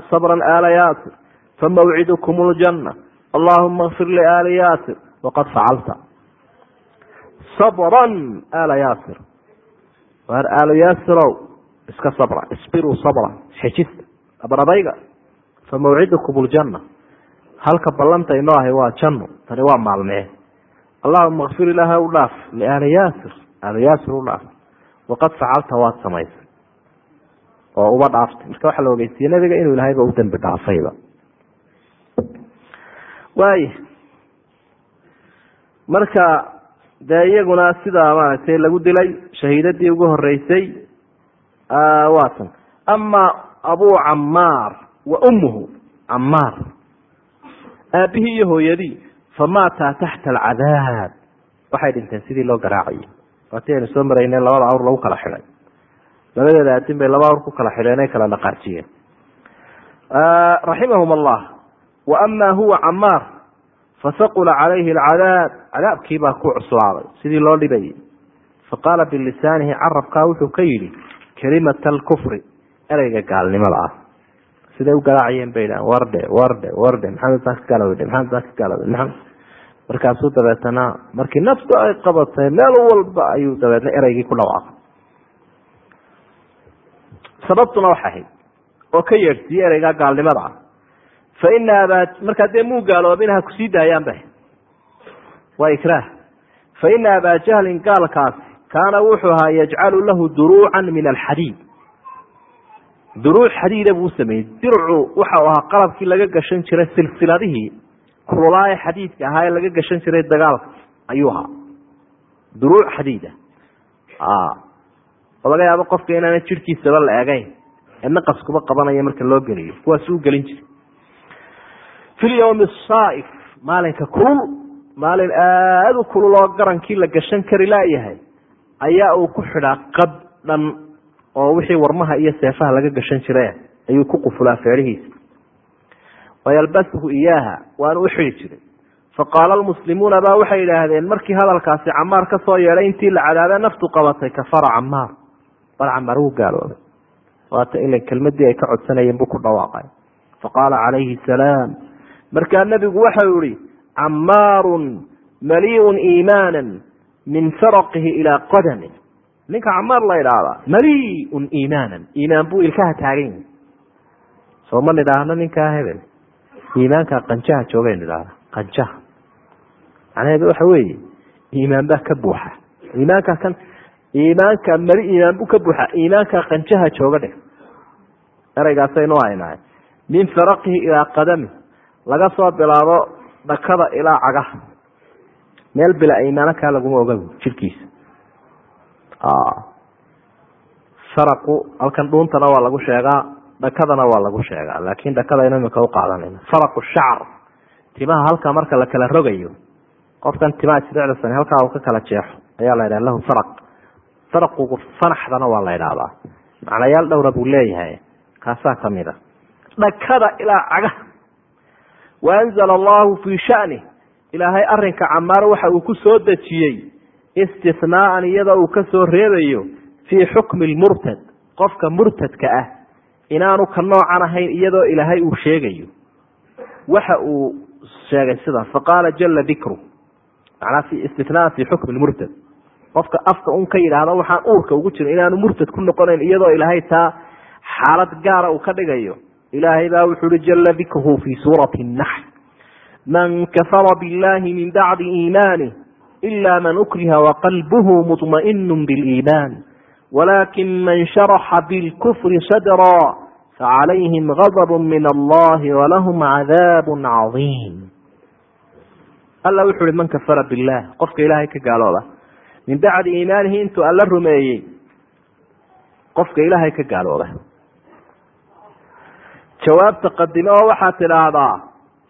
Speaker 2: sabran aala yaasir. Famawcidukum ljanna allahuma kfir liaali yaasir waqad facalta sabran aala yaasir waar aalo yaasirow iska sabra isbiruu sabra xejista abradayga famawcidukum ljanna halka ballanta inoo ahay waa janno tani waa maalmee allahuma kfir ilaaha u dhaaf liaali yaasir aalo yaasir u dhaaf waqad facalta waad samaysay oo uba dhaaftay marka waxaa la ogeysiiyey nabiga inuu ilahayba u dembi dhaafayba waaya marka dee iyaguna sidaa maaragtay lagu dilay shahiidadii ugu horeysay waa tan. Ama abu camaar wa ummuhu camaar aabihii iyo hooyadii famaataa taxta alcadaab. Waxay dhinteen sidii loo garaacayay waatii aynu soo marayneen labada awr lagu kala xidhay. Labadeeda aadin bay laba awr ku kala xidheen ay kala dhaqaajiyeen. Raximahum allah wa ama huwa camaar fasaqula calayhi alcadaab cadaabkii baa ku cuslaaday sidii loo dhibayay faqaala bilisaanihi carabkaa wuxuu ka yidhi kelimata alkufri ereyga gaalnimada ah siday u garaacayeen bay dhahan wardhe wardhe wardhe maxamed baan ka gaalowdhe maxamed baan ka maxamed markaasuu dabeetana markii naftu ay qabatay meel walba ayuu dabeetna ereygii ku dhawaaqay sababtuna waxay ahayd oo ka yeedhsiiyey ereygaa gaalnimada ah fa ina abaa markaa dee muu gaaloobin ha ku sii daayaan ba waa ikraah. Fa ina abaa jahlin gaalkaasi kaana wuxuu ahaa yajcalu lahu duruucan min alxadiid. Duruuc xadiida buu sameeyey. Dircu waxau ahaa qalabkii laga gashan jiray silsiladihii. Kululaaye xadiidka ahaa ee laga gashan jiray dagaalka ayuu ahaa. Duruuc xadiida. Oo laga yaabo qofka inaana jirhkiisaba la eegayn. Ee naqaskuba qabanaya marka loo geliyo. Kuwaas u gelin jiray fi lyawmi asaaif maalinka kulul maalin aada u kulul oo garankii la gashan kari laayahay ayaa uu ku xidhaa qad dhan oo wixii warmaha iyo seefaha laga gashan jire ayuu ku qufulaa feerihiisa. Wayalbasuhu iyaaha waana u xidi jiray. Faqaala almuslimuuna baa waxay idhaahdeen markii hadalkaasi camaar ka soo yeedhay intii la cadaabe naftu qabatay kafara camaar bal camaar wuu gaaloobay waata ila kelmadii ay ka codsanayeen buu ku dhawaaqay. Faqaala calayhi salaam markaa nebigu waxau yihi camaarun maliun iimaana min faraqihi ilaa qadami. Ninka camaar la idhaahdaa maliun iimaanan. Iimaan buu ilkaha taagan yahi soo ma nidhaahno ninkaa hebel? Iimaanka qanjaha joogaynu idhahda qanjaha. Macnaheedu waxa weeye iimaan baa ka buuxa. Iimaanka kan iimaanka mali iimaan buu ka buuxa. Iimaanka qanjaha jooga dheh. Ereygaasaynu haynahay. Min faraqihi ilaa qadami laga soo bilaabo dhakada ilaa cagaha meel bila iimaano kaa laguma oga jirkiisa. Faraqu halkan dhuuntana waa lagu sheegaa dhakadana waa lagu sheegaa laakin dhakadaynu imika uqaadanayna faraqu shacar timaha halkaa marka la kala rogayo qofkan timaha isdhecdasan halkaa uu ka kala jeexo ayaa la yidhaha lahu faraq faraqugu fanaxdana waa la idhaahdaa macnayaal dhowra buu leeyahay. Kaasaa ka mid a dhakada ilaa cagaha waanzala allahu fii shani. Ilaahay arinka camaar waxa uu ku soo dejiyey istinaaan iyadoo uu ka soo reebayo fii xukmi lmurtad qofka murtadka ah. Inaanu ka noocan ahayn iyadoo ilaahay uu sheegayo. Waxa uu sheegay sidaas faqaala jala dikru manaa istinaan fi xukmi lmurtad qofka afka un ka yidhaahdo waxaan uurka ugu jirin inaanu murtad ku noqonayn iyadoo ilaahay taa xaalad gaara uu ka dhigayo ilaahay baa wuxu uhi jala dikruhu fi suurati naxl man kafara billahi min bacdi iimanih ila man ukriha waqalbuhu muطmaئinu biliiman walakin man sharaxa bilkufri sadra facalayhim gadb min allahi walahum cadaab cadiim alla wuxu uhi man kafara billah. Qofka ilaahay ka gaalooba. Min bacdi iimaanihi intuu alla rumeeyey qofka ilaahay ka gaalooba jawaabta qadime oo waxaad tidhaahdaa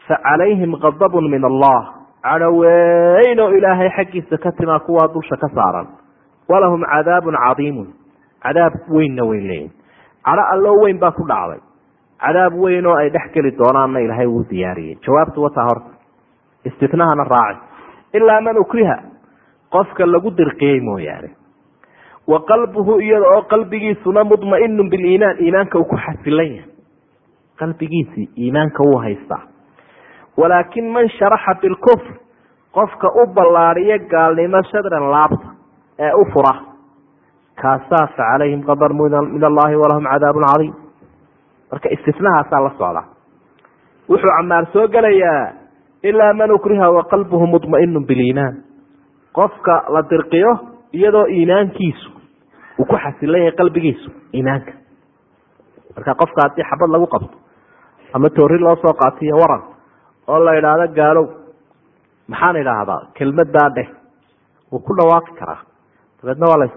Speaker 2: facalayhim gadab min allah. Cadho weyn oo ilaahay xaggiisa ka timaa kuwaa dusha ka saaran. Walahum cadaabun cadiimun. Cadaab weynna way leeyihiin cadho alloo weyn baa ku dhacday. Cadaab weyn oo ay dhex geli doonaanna ilaahay uu diyaariyey. Jawaabtu wataa horta istinahana raaci. Ilaa man ukriha qofka lagu dirqiyey mooyaane. Wa qalbuhu iyada oo qalbigiisuna mudmainu biliimaan iimaanka uu ku xasilan yahay qalbigiisii iimaanka wuu haystaa walaakin man sharaxa bilkufr qofka u ballaadiyo gaalnimo shadran laabta ee u fura kaasaa fa calayhim qadar min allahi walahum cadaabun cadiim. Marka istinahaasaa la socda. Wuxuu camaar soo gelayaa ilaa man ukriha waqalbuhu mudmainu biliimaan qofka la dirqiyo iyadoo iimaankiisu uu ku xasilan yahay qalbigiisu iimaanka. Marka qofka haddii xabad lagu qabto ama toori loo soo qaatiyo waran oo la idhaahdo gaalow. Maxaan idhaahdaa kelmadaa dheh. Wuu ku dhawaaqi karaa. Dabeedna waa la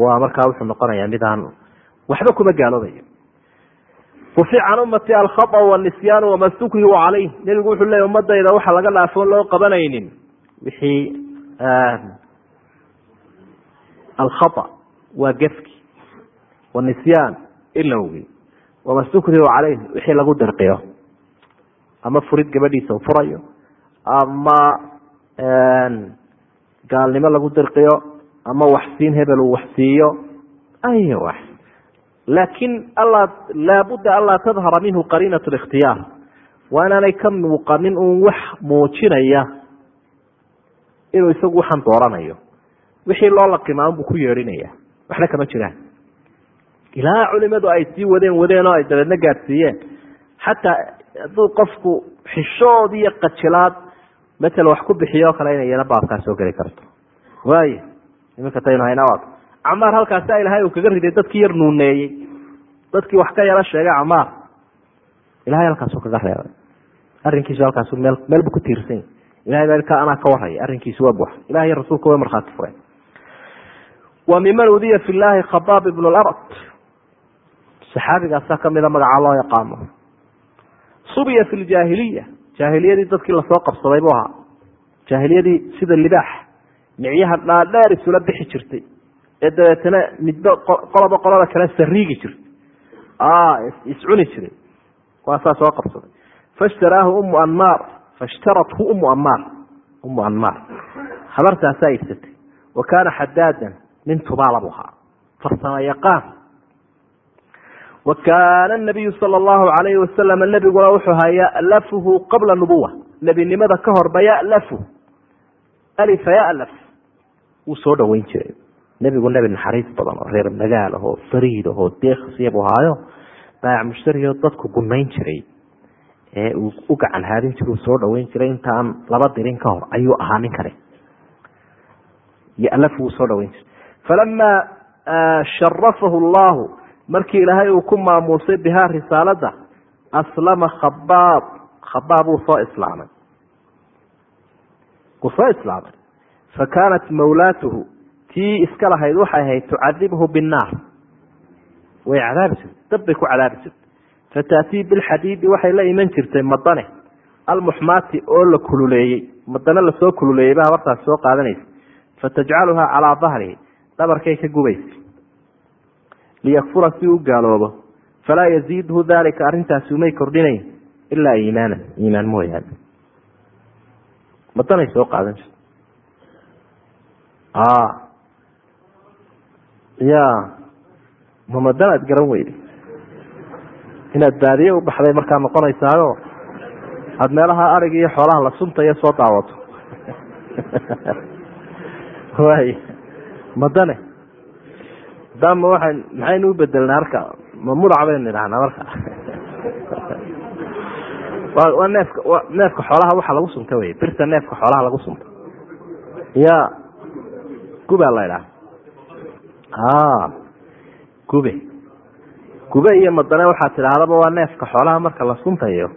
Speaker 2: waa markaa wuxuu noqonayaa midaan waxba kuma gaaloobayo. Rufic can ummati alkhaa wanisyaan wama stukrihu calayh. Nebigu wuxuu leeyay ummadayda waxa laga dhaafoon loo qabanaynin. Wixii alkhaa waa gefki. Wanisyaan ilowgi wama stukrihu calayh wixii lagu dirqiyo ama furid gabadhiisa furayo ama gaalnimo lagu dirqiyo ama waxsiin hebel uu waxsiiyo ay wax laakin alla laabudda anlaa tadhara minhu qariinat اlikhtiyaar waa inaanay ka muuqanin uun wax muujinaya inuu isagu waxaan dooranayo wixii loo laqimaa unbuu ku yeedhinaya waxna kama jiraan ilaa culimadu ay sii wadeen wadeen oo ay dabeedna gaadsiiyeen xataa hadduu qofku xishood iyo qajilaad matal wax ku bixiyo o kale ina iyana baabkaa soo geli karto. Waay iminka taynu hayna camaar halkaasa ilahay uu kaga riday dadkii yar nuuneeyey. Dadkii wax ka yaro sheegay camaar ilahay halkaasu kaga reebay. Arrinkiisu halkaasu meel meel ku tiirsan ilahay baa anaa ka waraya arrinkiisu waa buuxa ilahay iyo rasuulka way markhaati fureen. Wa miman udiya fi llahi khabaab ibnu lard saxaabigaasaa kamida magacaa loo yaqaano. Subiya fi ljaahiliya jaahiliyadii dadkii la soo qabsaday buu ahaa. Jaahiliyadii sida libaax micyaha dhaadheer isula bixi jirtay. Ee dabeetana midba qoloba qolada kale sariigi jirtay. Iscuni jiray. Waasaa soo qabsaday. Fashtaraahu umu anmaar. Fashtarathu umu amaar umu anmaar. Habartaasaa iibsatay wa kaana xadaadan nin tubaala buu ahaa. Farsamo yaqaan wa kaana nabiyu sala allahu alayhi wasalam nebiguna wuxuu ahaa ya'lafuhu qabla nubuwa nebinimada ka horba ya'lafu alifa ya'laf wuu soo dhaweyn jiray. Nebigu nebi naxariis badan oo reer magaal ahoo fariid ahoo deeksiya buu ahaayo baayac mushtarioo dadku gunayn jiray. Ee uu u gacan haadin jira soo dhaweyn jiray. Intaan laba dirin ka hor ayuu ahaa ninkani yalafu wuu soo dhaweyn jiray. Falamaa sharafahu llahu markii ilaahay uu ku maamuusay bihaa risaalada aslama khabaab khabaab wuu soo islaamay. Wuu soo islaamay. Fa kaanat mawlaatuhu tii iska lahayd waxay ahayd tucadibhu binnaar. Way cadaabi jirtay dab bay ku cadaabi jirtay. Fataatii bilxadiidi waxay la iman jirtay madane almuxmaati oo la kululeeyey. Madane la soo kululeeyey ba habartaas soo qaadanaysa. Fatajcaluhaa calaa dahrihi dhabarkay ka gubaysa liyakfura si u gaaloobo. Falaa yaziidhu dalika arrintaasi umay kordhinayn ilaa iimaanan. Iimaan mooyaane madanay soo qaadan jirta ya ma madanaad garan weyday inaad baadiye u baxday markaa noqonaysaayo aada meelaha arig iyo xoolaha la suntayo soo daawato. Waay madane dama waxay maxaynu u bedelnaa marka ma mudac baynu idhahnaa marka. Waa neefka neefka xoolaha waxa lagu sunta wey birta neefka xoolaha lagu sunta. Ya gubaa la idhaha gube gube iyo madane waxaad tidhaahdaba waa neefka xoolaha marka la suntayo.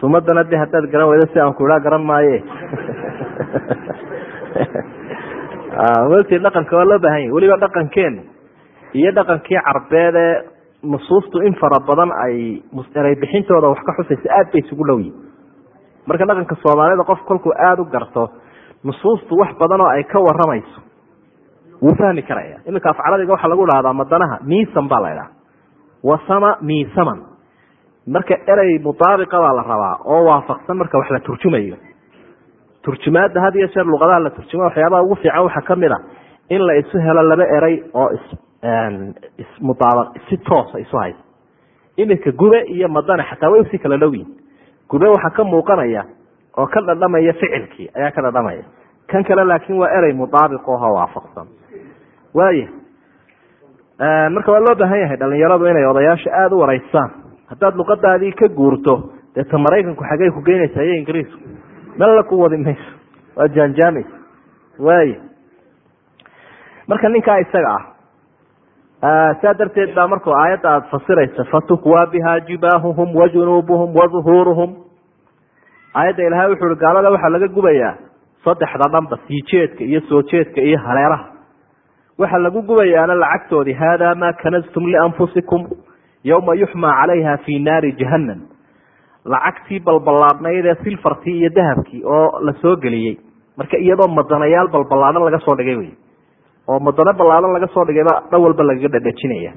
Speaker 2: Sumadana de haddaad garan weydo si aan ku idhaa garan maaye. Wti dhaqanka waa loo baahan yahi weliba dhaqankeen iyo dhaqankii carbeed ee nusuustu in fara badan ay eray bixintooda wax ka xusaysa aad bay isugu dhow yihiin marka dhaqanka soomaalida qof kolkuu aada u garto nusuustu wax badan oo ay ka waramayso wuu fahmi karaya iminka afcaladiga waxaa lagu dhahdaa madanaha miisan baa la idhaha wasama miisaman. Marka erey mutaabiqa baa la rabaa oo waafaqsan marka wax la turjumayo. Turjumaada had iyo jeer luqadaha la turjuma waxyaabaha ugu fiican waxaa ka mid a in la isu helo laba erey oo ismudaaba si toosa isu haysa iminka gube iyo madane xataa way u sii kala dhow yihiin gube waxaa ka muuqanaya oo ka dhadhamaya ficilkii ayaa ka dhadhamaya. Kan kale laakin waa erey mudaabiq oho waafaqsan. Waaya marka waa loo baahan yahay dhalinyaradu inay odayaasha aada u wareysaan haddaad luqadaadii ka guurto dee ta maraykanku xagey ku geynaysa iyo ingiriisku. Mella ku wadi mayso. Waa jaanjaamaysa waaya marka ninkaa isaga ah saa darteed baa markuu aayadda aada fasiraysa fatukwaa biha jibaahuhum wa junuubuhum wa duhuuruhum aayadda ilahay wuxu uhi gaalada waxaa laga gubayaa saddexda dhanba sii iyo soo iyo hareeraha waxaa lagu gubayaana lacagtoodii haadaa maa kanastum lianfusikum yowma yuxmaa calayha fi naari jahannam. Lacagtii balballaadhnayd ee silfartii iyo dahabkii oo la geliyey. Marka iyadoo madanayaal balballaadhan laga soo dhigay wey oo madano ballaadhan laga soo dhigayba dhan walba lagaga dhadhajinaya.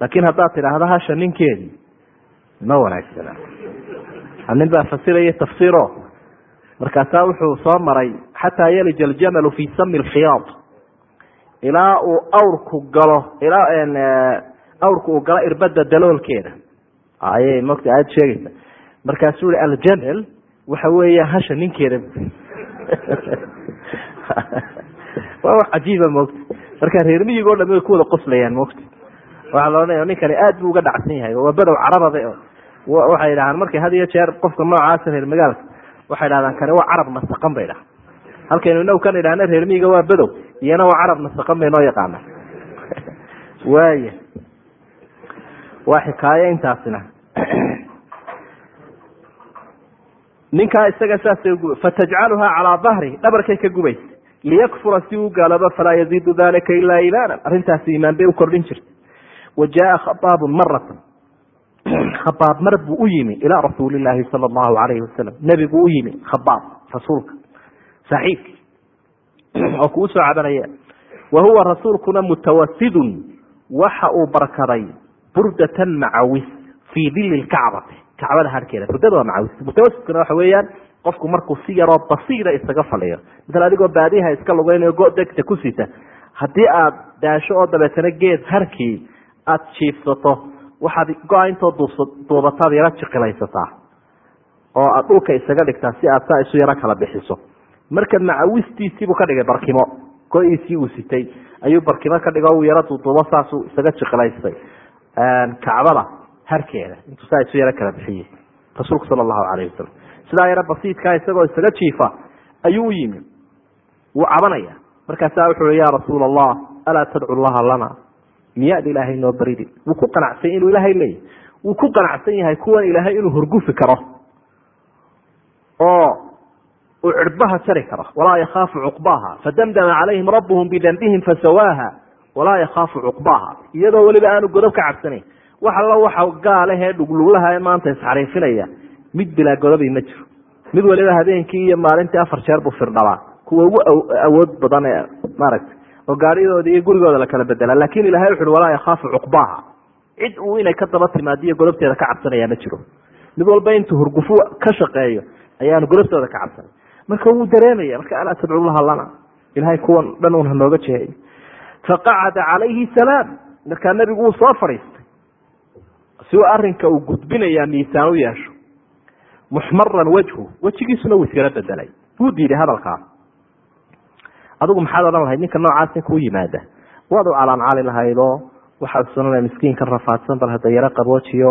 Speaker 2: Laakiin haddaad tidhaahda hasha ninkeedii ma wanaagsana nin baa fasiraya tafsiiro. Markaasaa wuxuu soo maray xataa yalija aljamalu fi sami lkhiyaad ilaa uu awrku galo ilaa awrku uu galo irbada daloolkeeda. Ayay mogta aada sheegaysa. Markaasuu i aljamal waxa weeya hasha ninkeeda waa wax cajiiba mogta marka reer miyig o dhami way ku wada qoslayaan mogta waxaa la odhanaya ninkani aad buu uga dhacsan yahay. Waa badow carabada waxay dhahaan markay had iyo jeer qofka noocaasa reer magaalka. Waxay dhahdaan kani waa carab nasaqan bay dhaha halkaynu inagu kan idhahna reer miyiga waa badow. Iyana waa carab nasaqan bay noo yaqaana waaya waa xikaayo intaasina. Ninkaa isaga saasay fatajcaluhaa calaa dahri dhabarkay ka gubaysa liyakfura si uu gaaloobo falaa yaziidu dalika ilaa iimaanan arrintaasi iimaan bay u kordhin jirta wa jaaa khabaabun maratan khabaab mar buu u yimi ilaa rasuuli laahi sala allahu alayhi wasalam nebigu u yimi khabaab rasuulka. Saaxiibkii oo kuu soo cabanaya wa huwa rasuulkuna mutawasidun waxa uu barkaday burdatan macawis fii dili lkacbati kacbada harkeeda burdada macawis mutawasidkuna waxa weeyaan qofku markuu si yaroo basiira isaga faliyo misal adigoo baadiyaha iska lugeynayo go degta ku sita haddii aad daasho oo dabeetana geed harkii aada jiifsato waxaad go-a intoo duubataad yaro jiqilaysataa oo aada dhulka isaga dhigtaa si aad saa isu yaro kala bixiso. Marka macawistiisiibuu ka dhigay barkimo. Go-iisii uu sitay ayuu barkimo ka dhigo uu yaro duuduubo saasuu isaga jiqilaystay kacbada harkeeda intuu saa isu yaro kala bixiyey rasuulku sala allahu calayhi wasalam sidaa yaro basiidkaa isagoo isaga jiifa ayuu u yimi wuu cabanaya. Markaasaa wuxuu i ya rasuul allah alaa tadcu llaha lana? Miyaad ilaahay noo baridin wuu ku qanacsany inuu ilaahay leeyahy wuu ku qanacsan yahay kuwan ilaahay inuu horgufi karo. Oo uu cirbaha jari karo. Walaa yakhaafu cuqbaaha. Fadamdama calayhim rabbuhum bidambihim fasawaaha walaa yakhaafu cuqbaaha. Iyadoo weliba aanu godob ka cabsanayn wax allo waxa gaalahee dhugluglaha maanta isxariifinaya mid bilaa godobi ma jiro. Mid waliba habeenkii iyo maalintii afar jeer buu firdhabaa kuwa ugu awood badan ee maaragta oo gaadhidoodi iyo gurigooda la kala bedela. Lakin ilahay wuxu uhi walaa yakhaafu cuqbaaha. Cid uu inay ka daba timaadiyo golobteeda ka cabsanayaa ma jiro. Mid walba intuu hurgufo ka shaqeeyo ayaanu golobtooda ka cabsanay marka wuu dareemaya marka alaa tadcu laha lana. Ilahay kuwan dhan un hanooga jeeyo faqacada calayhi salaam. Markaa nebigu wuu soo fadhiistay. Si uu arinka uu gudbinayaa miisaan u yeesho muxmaran wajhu wejigiisuna wuu iskala bedelay. Wuu diiday hadalkaa adigu maxaad odhan lahayd ninka noocaas kuu yimaada? Waad u calaancali lahaydoo waxaad sunana miskiinka rafaadsan bal hada yaro qaboojiyo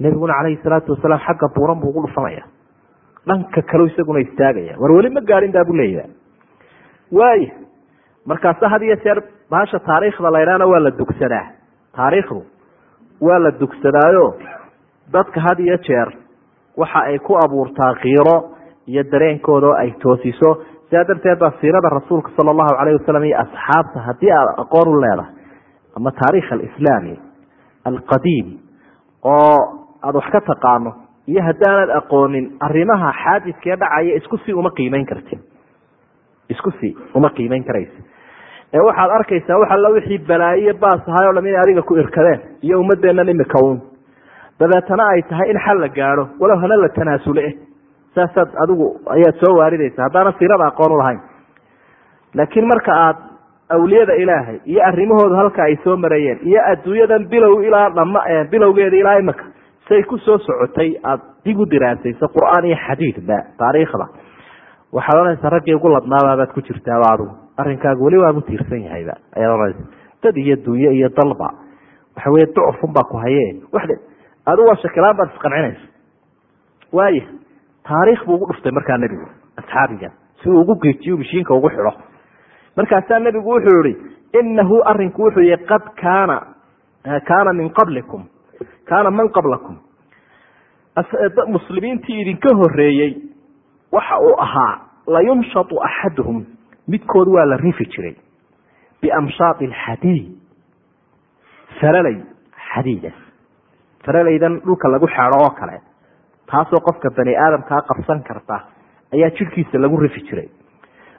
Speaker 2: nebiguna calayhi salaatu wasalaam xagga buuran buu ugu dhufanaya. Dhanka kale isaguna istaagaya. War weli ma gaadhin baa buu leeyaha waaya markaasa had iyo jeer bahasha taariikhda laydhaana waa la dugsadaa. Taariikhdu waa la dugsadaayo dadka had iyo jeer waxa ay ku abuurtaa kiiro iyo dareenkooda oo ay toosiso. Sidaa darteed baa siirada rasuulka sala allahu calayh wasalam iyo asxaabta haddii aad aqoon u leedahay ama taariikh alislaami alqadiim oo aada wax ka taqaano iyo haddaanad aqoonin arrimaha xaadidkee dhacaya isku si uma qiimeyn karti isku si uma qiimeyn karaysa ee waxaad arkaysaa wax alla wixii balaayiyo baas ahay o dham inay adiga ku irkadeen iyo ummadeennan imika un dabeetana ay tahay in xal la gaadho walow hana la tanaasule. Saasaad adigu ayaad soo waaridaysa haddaana siirada aqoon u laakiin marka aad awliyada ilaahay iyo arrimahooda halka ay soo marayeen iyo adduunyadan bilow ilaa dhama bilowgeeda ilaa imika say ku socotay aada dib u diraasayso qur'aan iyo xadiidba taariikhda. Waxaad ohanaysaa raggii ugu ladnaabaabaad ku jirtaaba adigu arrinkaagu weli waabu tiirsan yahayba ayaad ohanaysa dad iyo dunye iyo dalba waxa weye ducufun baa ku haye waa shakilaan baad isqancinaysa waaya taariikh buu ugu dhuftay markaa nebigu asxaabiga si uu ugu geejiyo mishiinka ugu xidho. Markaasaa nebigu wuxuu yihi inahu arinku wuxuu yihi qad kaana kaana min qablikum kaana man qablakum. Muslimiintii idinka horeeyey waxa uu ahaa layunshatu axaduhum midkood waa la rifi jiray biamshaati alxadiid faralay xadiida faralaydan dhulka lagu xeedho oo kale taasoo qofka bani aadamkaa qabsan karta ayaa jidhkiisa lagu rifi jiray.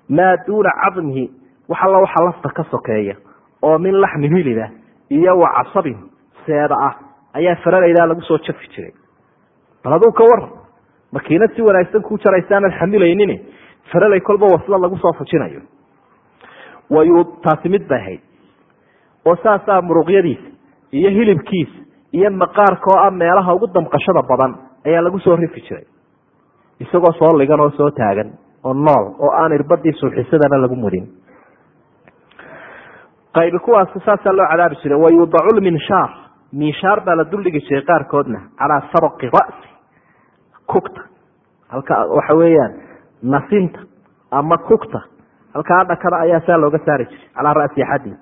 Speaker 2: Maa duuna cadmihi wax alla waxa lafta ka sokeeya oo min laxmi hiliba iyo wa casabin seeda ah ayaa faralaydaa lagu soo jafi jiray. Bal aduu ka waran makiinad si wanaagsan ku jaraysaanad xamilaynin faralay kolba wasla lagu soo fujinayo taasi mid bay ahayd. Oo saasaa muruqyadiisa iyo hilibkiisa iyo maqaarka oo ah meelaha ugu damqashada badan ayaa lagu soo rifi jiray. Isagoo soo ligan oo soo taagan oo nool oo aan irbadii suuxisadana lagu mudin qaybi kuwaas saasaa loo cadaabi jiray wayudacu lminshaar. Minshaar baa la duldhigi jiray qaarkoodna calaa sarqi ra'si kugta. Halka waxa weeyaan nasinta ama kugta halkaa dhakada ayaa saa looga saari jiray calaa ra'si axadi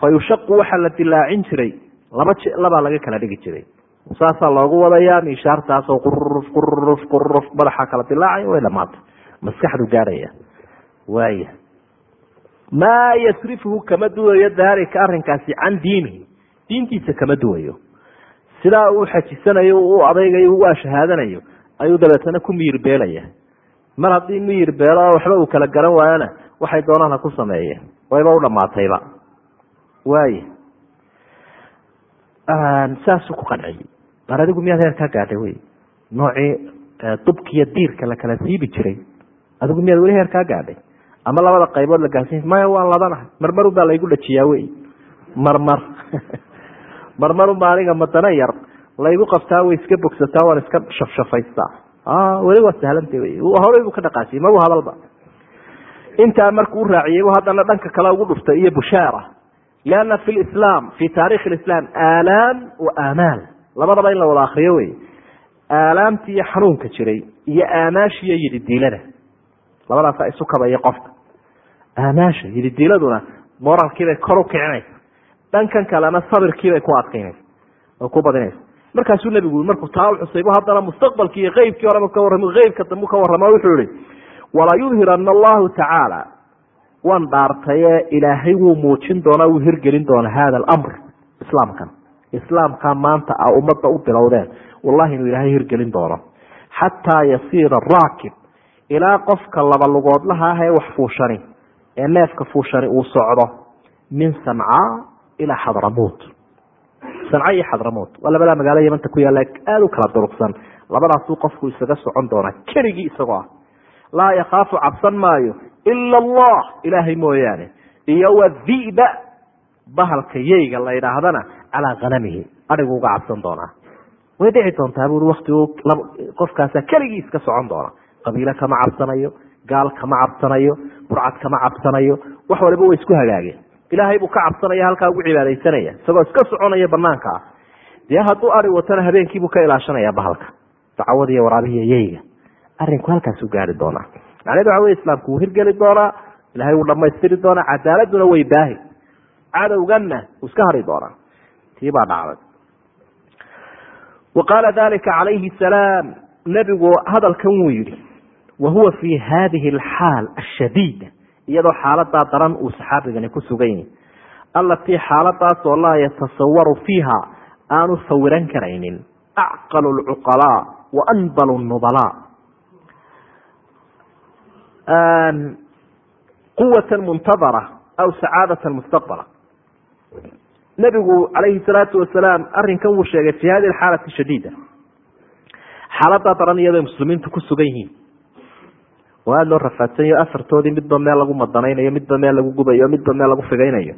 Speaker 2: fa waxaa la dilaacin jiray laba labaa laga kala dhigi jiray. Saasaa loogu wadayaa minshaartaasoo quruf quruf quruf madaxa kala dilaacay way dhamaatay maskaxdu gaadhaya waaya maa yasrifuhu kama duwayo daalika arrinkaasi can diinihi. Diintiisa kama duwayo. Sidaa uu xajisanayo u adaygayo u ashahaadanayo ayuu dabeetana ku miyir beelaya. Mar haddii miyir beelo waxba uu kala garan waayona waxay doonaan ha ku sameeyeen wayba u dhamaatayba waaya saasuu ku qanciyey bar adigu miyaad heer kaa gaadhay wey noocii dubkiiyo diirka la kala siibi jiray adigu miyaad weli heer kaa gaadhay ama labada qaybood la gaarsiin maya waan labanahay marmarun baa laygu dhajiyaa wey marmar marmarunbaa aniga madana yar laygu qabtaa way iska bogsataa waan iska shafshafaystaa weli waa sahlanta wey horey buu ka dhaqaasiyey mabu hadalba intaa markuu u raaciyey bu haddana dhanka kale ugu dhuftay iyo bushaara fi lislaam fi taarikhi lislaam aalaam wa aamaal labadaba in la wada akriyo wey aalaamtii iyo xanuunka jiray iyo aamaashiiyo yididiilada labadaasa isu kabaya qofka aamaasha yididiiladuna moralkiibay kor u kicinaysa dhankan kalena sabirkiibay ku adkaynaysa oo ku badinaysa markaasuu nebigu markuu taa uxusaybu haddana mustaqbalkii iyo qeybkii horeba ka warram qeybka dambu ka warrama wuxuu ihi walaa yudhirana allahu tacaala waan dhaartaye ilaahay wuu muujin doonaa wuu hirgelin doonaa hada alamr islaamkan. Islaamkaa maanta a ummadda u bilowdeen. Wallahi inuu ilaahay hirgelin doono. Xataa yasiira raakib. Ilaa qofka laba lugoodlaha ah ee wax fuushani. Ee neefka fuushani uu socdo. Min sancaa ilaa xadramuut sanca iyo xadramood. Waa labadaa magaalo yamanta ku yaalla aada u kala durugsan. Labadaasuu qofku isaga socon doonaa. Keligii isagoo ah. Laa yakhaafu cabsan maayo ila allah ilaahay mooyaane. Iyo wa dhiba bahalka yeyga la yidhaahdana calaa hanamihi adhigu uga cabsan doonaa way dhici doontaa buui waktigu qofkaasa keligii iska socon doona. Qabiile kama cabsanayo gaal kama cabsanayo burcad kama cabsanayo wax waliba way isku hagaageen. Ilaahay buu ka cabsanaya halkaa ugu cibaadaysanaya. Isagoo iska soconaya banaanka ah. Dee hadduu ari watana habeenkiibuu ka ilaashanaya bahalka. Dacwad iyo waraabihiiyo yeyga arinku halkaasuu gaari doonaa macnehedu waxa wey islaamku wuu hirgeli doonaa ilahay wuu dhamaystiri doonaa cadaaladuna way baahi. Cadowganna wuu iska hari doonaa tii baa dhacday. Wa qaala dalika calayhi salaam nebigu hadalkan wuu yihi wa huwa fi hadihi alxaal ashadiida iyadoo xaaladaa daran uu saxaabigani ku sugan yahi allatii xaaladaasoo laa yatasawaru fiiha aanu sawiran karaynin. Acqalu lcuqalaa wa anbalu nubalaa quwata muntadara aw sacaadata mustaqbala nebigu calayhi salaatu wasalaam arrinkan wuu sheegay fi hadi xaalati shadiida xaaladaa daran iyadoo muslimiintu ku sugan yihiin oo aada loo rafaadsanyayo afartoodii midba meel lagu madanaynayo midba meel lagu gubayo midba meel lagu figaynayo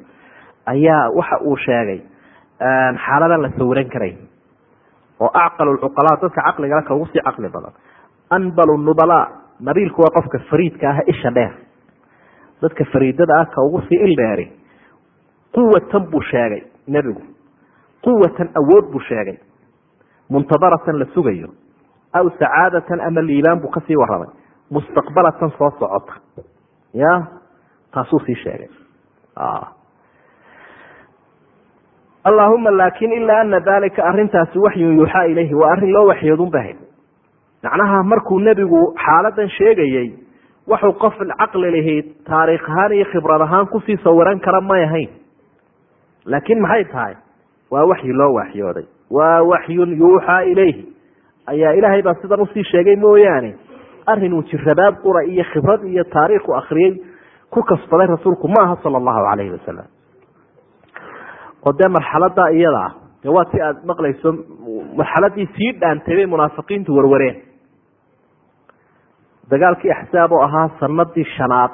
Speaker 2: ayaa waxa uu sheegay xaaladan la sawiran karay oo acqalu lcuqalaa dadka caqligala ka ugu sii caqli badan anbalu nubalaa nabiilku waa qofka fariidka ah isha dheer. Dadka fariidada ah ka ugu sii il dheeri quwatan buu sheegay nebigu. Quwatan awood buu sheegay. Muntadaratan la sugayo. Aw sacaadatan ama liibaan buu ka sii waramay mustaqbalatan soo socota. Ya? Taasuu sii sheegay. Allahuma laakin ilaa ana dalika arintaasi waxyun yuuxaa ilayhi waa arrin loo waxyoodun macnaha markuu nebigu xaaladan sheegayey waxuu qof caqli lahayd taariikh ahaan iyo khibrad ahaan ku sii sawiran kara may ahayn. Laakiin maxay tahay? Waa waxyi loo waxyooday. Waa waxyun yuuxaa ilayhi. Ayaa ilaahay baa sidan u sii sheegay mooyaane arrin uu jirabaab qura iyo khibrad iyo taariikhu akriyey ku kasbaday rasuulku ma aha sala allahu calayhi wasalam oo dee marxalada iyada ah waa si aada maqlayso marxaladii sii dhaantay bay munaafiqiintu warwareen dagaalkii axsaab oo ahaa sanadii shanaad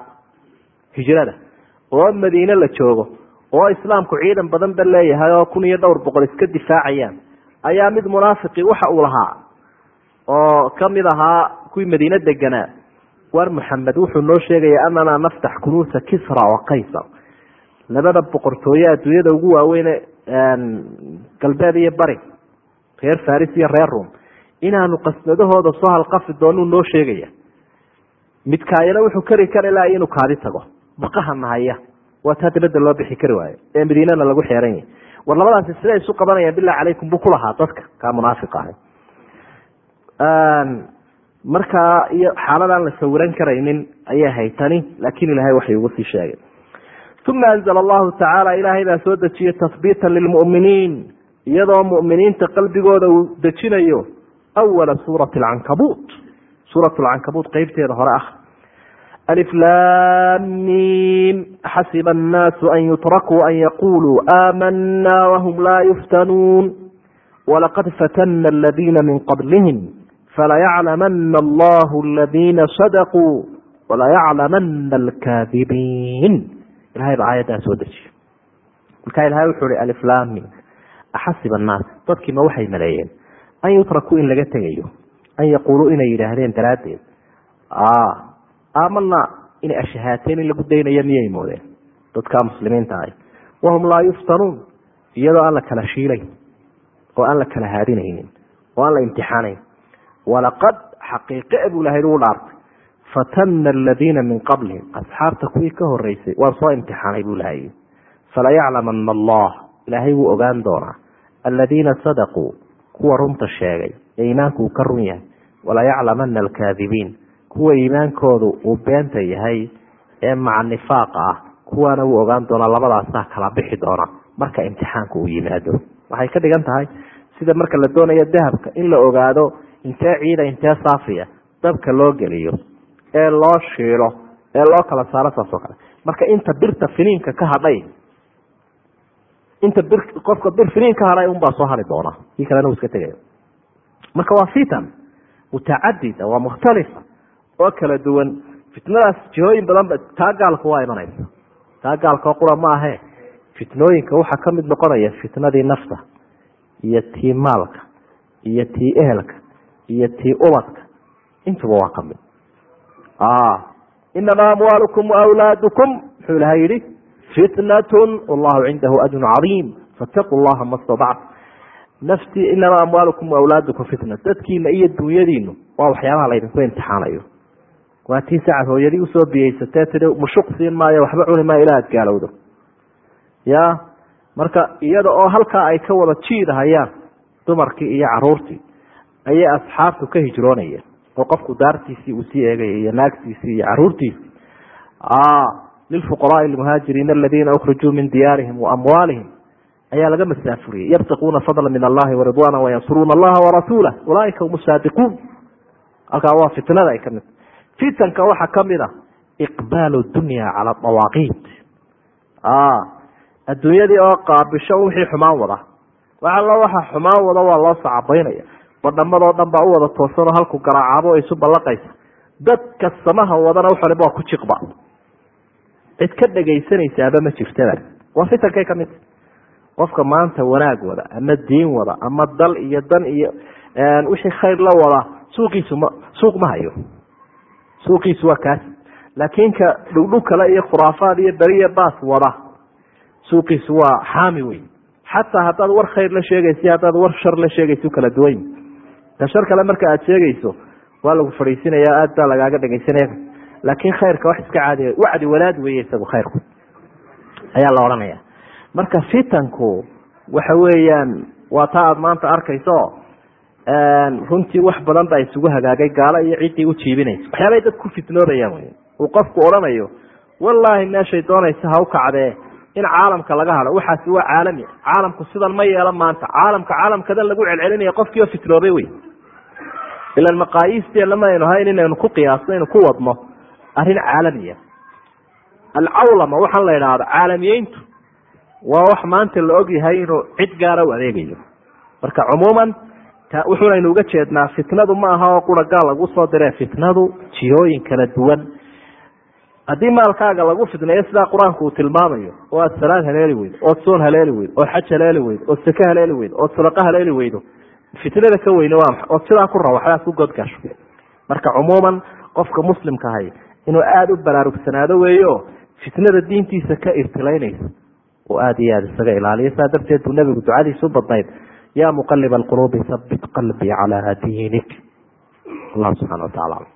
Speaker 2: hijrada oo madiine la joogo oo islaamku ciidan badan ba leeyahay oo kun iyo dhowr boqol iska difaacayaan ayaa mid munaafiqi waxa uu lahaa oo ka mid ahaa kuwii madiine deganaa war maxamed wuxuu noo sheegaya anana naftax kunuusa kisra wa qaysar. Labada boqortooye adduunyada ugu waaweyne galbeed iyo bari reer faris iyo reer rum inaanu qasnadahooda soo halqafi doonuu noo sheegaya midkaayana wuxuu kari kari laha inuu kaadi tago. Baqaha nahaya waa taa dibadda loo bixi kari waayo. Ee madiinana lagu xeeran yahay. War labadaasi siday isu qabanayaan bilahi calaykum buu kulahaa dadka. Kaa munaafiq ahay. Markaa iyo xaaladaan la sawiran karaynin ayay haytani laakiin ilahay waxay ugu sii sheegay uma anzla allahu tacaala ilaahay baa soo dejiyey tahbiitan lilmu'miniin iyadoo mu'miniinta qalbigooda uu dejinayo awala suurati alcankabuut suurat lcankabuut qeybteeda hore ah aliflaamiim xasiba annaasu an yutrakuu an yaquluu aamanaa wahum laa yuftanuun walaqad fatana aladiina min qablihim falayaclamana allahu aladiina sadaquu walayaclamana alkaadibiin ilahay baa aayaddaa soo dejiyo markaa ilahay wuxuu hi aliflaami axasiba annaas dadkiima waxay maleeyeen an yutrakuu in laga tegayo an yaquuluu inay yidhaahdeen daraaddeed aamana inay ashahaateen in lagu daynayo miyay moodeen? Dadkaa muslimiinta ahy wahum laa yuftanuun. Iyadoo aan la kala shiilayn oo aan la kala haadinaynin oo aan la imtixaanayn. Walaqad xaqiiqe buu ilahay ugu dhaartay. Fatana aladiina min qablihim. Asxaabta kuwii ka horeysay waan soo imtixaanay buu ilahay falayaclamana allah. Ilaahay wuu ogaan doonaa. Aladiina sadaquu kuwa runta sheegay ee iimaanku uu ka run yahay. Walayaclamana alkaadibiin kuwa iimaankoodu uu beenta yahay ee maca nifaaqa ah kuwaana wuu ogaan doonaa labadaasaa kala bixi doona marka imtixaanku uu yimaado. Waxay ka dhigan tahay sida marka la doonayo dahabka in la ogaado intee ciida intee saafiya dabka loo geliyo ee loo shiilo ee loo kala saaro saas oo kale. Marka inta birta finiinka ka hadhay inta bir qofka bir finiin ka hadhay unbaa soo hari doona kii kalena uu iska tegaya marka waa fitan mutacadida waa mukhtalifa oo kala duwan. Fitnadaas jihooyin badanba taa gaalka waa imanaysa. Taa gaalka qura ma ahe. Fitnooyinka waxaa ka noqonaya fitnadii nafta iyo tii maalka iyo tii ehelka iyo tii ubadka. Intuba waa ka inamaa amwaalukum waawlaadukum muxuu ilahay yihi fitnatun wallahu cindahu ajrun cadiim. Fataquu llaha ma stadactu naftii inamaa amwaalukum waawlaadukum fitna. Dadkiina iyo dunyadiinu waa waxyaabaha laydinku imtixaanayo waa tii sacad hooyadii u soo biyeysatee tii mushuq siin maayo waxba cuni maayo ilaa ad gaalowdo. Ya marka iyada oo halkaa ay ka wada jiidahayaan dumarkii iyo caruurtii ayay asxaabtu ka hijroonayeen oo qofku daartiisii uu sii eegaya iyo naagtiisii iyo caruurtiisii. Lilfuqaraai almuhaajiriina aladiina ukrijuu min diyaarihim waamwaalihim ayaa laga masaafuriyey. Yabtaquuna fadla min allahi waridwaana wayansuruuna allaha warasuulah ulaaika hum saadiquun. Halkaa waa fitnada ay ka mid fitanka waxaa ka mid a iqbaalu dunya cala dawaaqiit adduunyadii oo qaabisho wixii xumaan wada. Wax allo waxa xumaan wada waa loo sacabaynaya. Badhamadoo dhan baa u wada toosanoo halku garaacaabo o isu ballaqaysa. Dadka samaha wadana waxaliba waa ku jiqba cid ka dhegaysanaysaaba ma jirtaba waa fitankay ka qofka maanta wanaag wada ama diin wada ama dal iyo dan iyo wixii khayr la wada suuqiisu ma suuq ma hayo suuqiisu waa kaas. Laakiin ka dhugdhug kale iyo khuraafaad iyo beriya baas wada. Suuqiisu waa xaami wey xataa haddaad war khayr la sheegaysa haddaad war shar la sheegaysa kala duwan ta shar kale marka aad sheegayso waa lagu fadhiisinaya aad baa lagaaga dhegaysanaya laakiin khayrka wax iska caadi wacdi walaad weeye isagu khayrku ayaa la odhanaya marka fitanku waxa weeyaan waa taa aada maanta arkayso runtii wax badan baa isugu hagaagay gaalo iyo ciddii u jiibinaysa. Waxyaabay dad ku fitnoobayaan wey uu qofku odhanayo wallaahi meeshay doonaysa ha u kacdee in caalamka laga hado waxaasi waa caalami. Caalamku sidan ma yeelan maanta. Caalamka caalamkadan lagu celcelinaya qofkii oo fitnoobay wey ilan maqaayiisteena ma aynu hayn inaynu ku qiyaasno aynu ku wadno arrin caalamiya alcawlama waxaan la idhaahda caalamiyeyntu waa wax maanta la og yahay inuu cid gaara u adeegayo. Marka cumuuman wuxuunaynu uga jeednaa fitnadu ma aha oo qura gaal lagu soo diree fitnadu jihooyin kala duwan. Haddii maalkaaga lagu fitneeyo sidaa qur'aanku uu tilmaamayo oo aad salaad haleeli weydo ood soon haleeli weydo ood xaj haleeli weydo ood sake haleeli weydo ood sadaqo haleeli weydo fitnada ka weyne waa maxa ood sidaa ku rawaxda aad ku godgasho. Marka cumuuman qofka muslimka ahay inuu aada u baraarugsanaado weeyo fitnada diintiisa ka irtilaynaysa oo aada iyo aada isaga ilaaliyo saa darteed buu nabigu ducadiisa u badnayd yaa muqalib alquluubi habit qalbii calaa diinik allah subxana wa tacala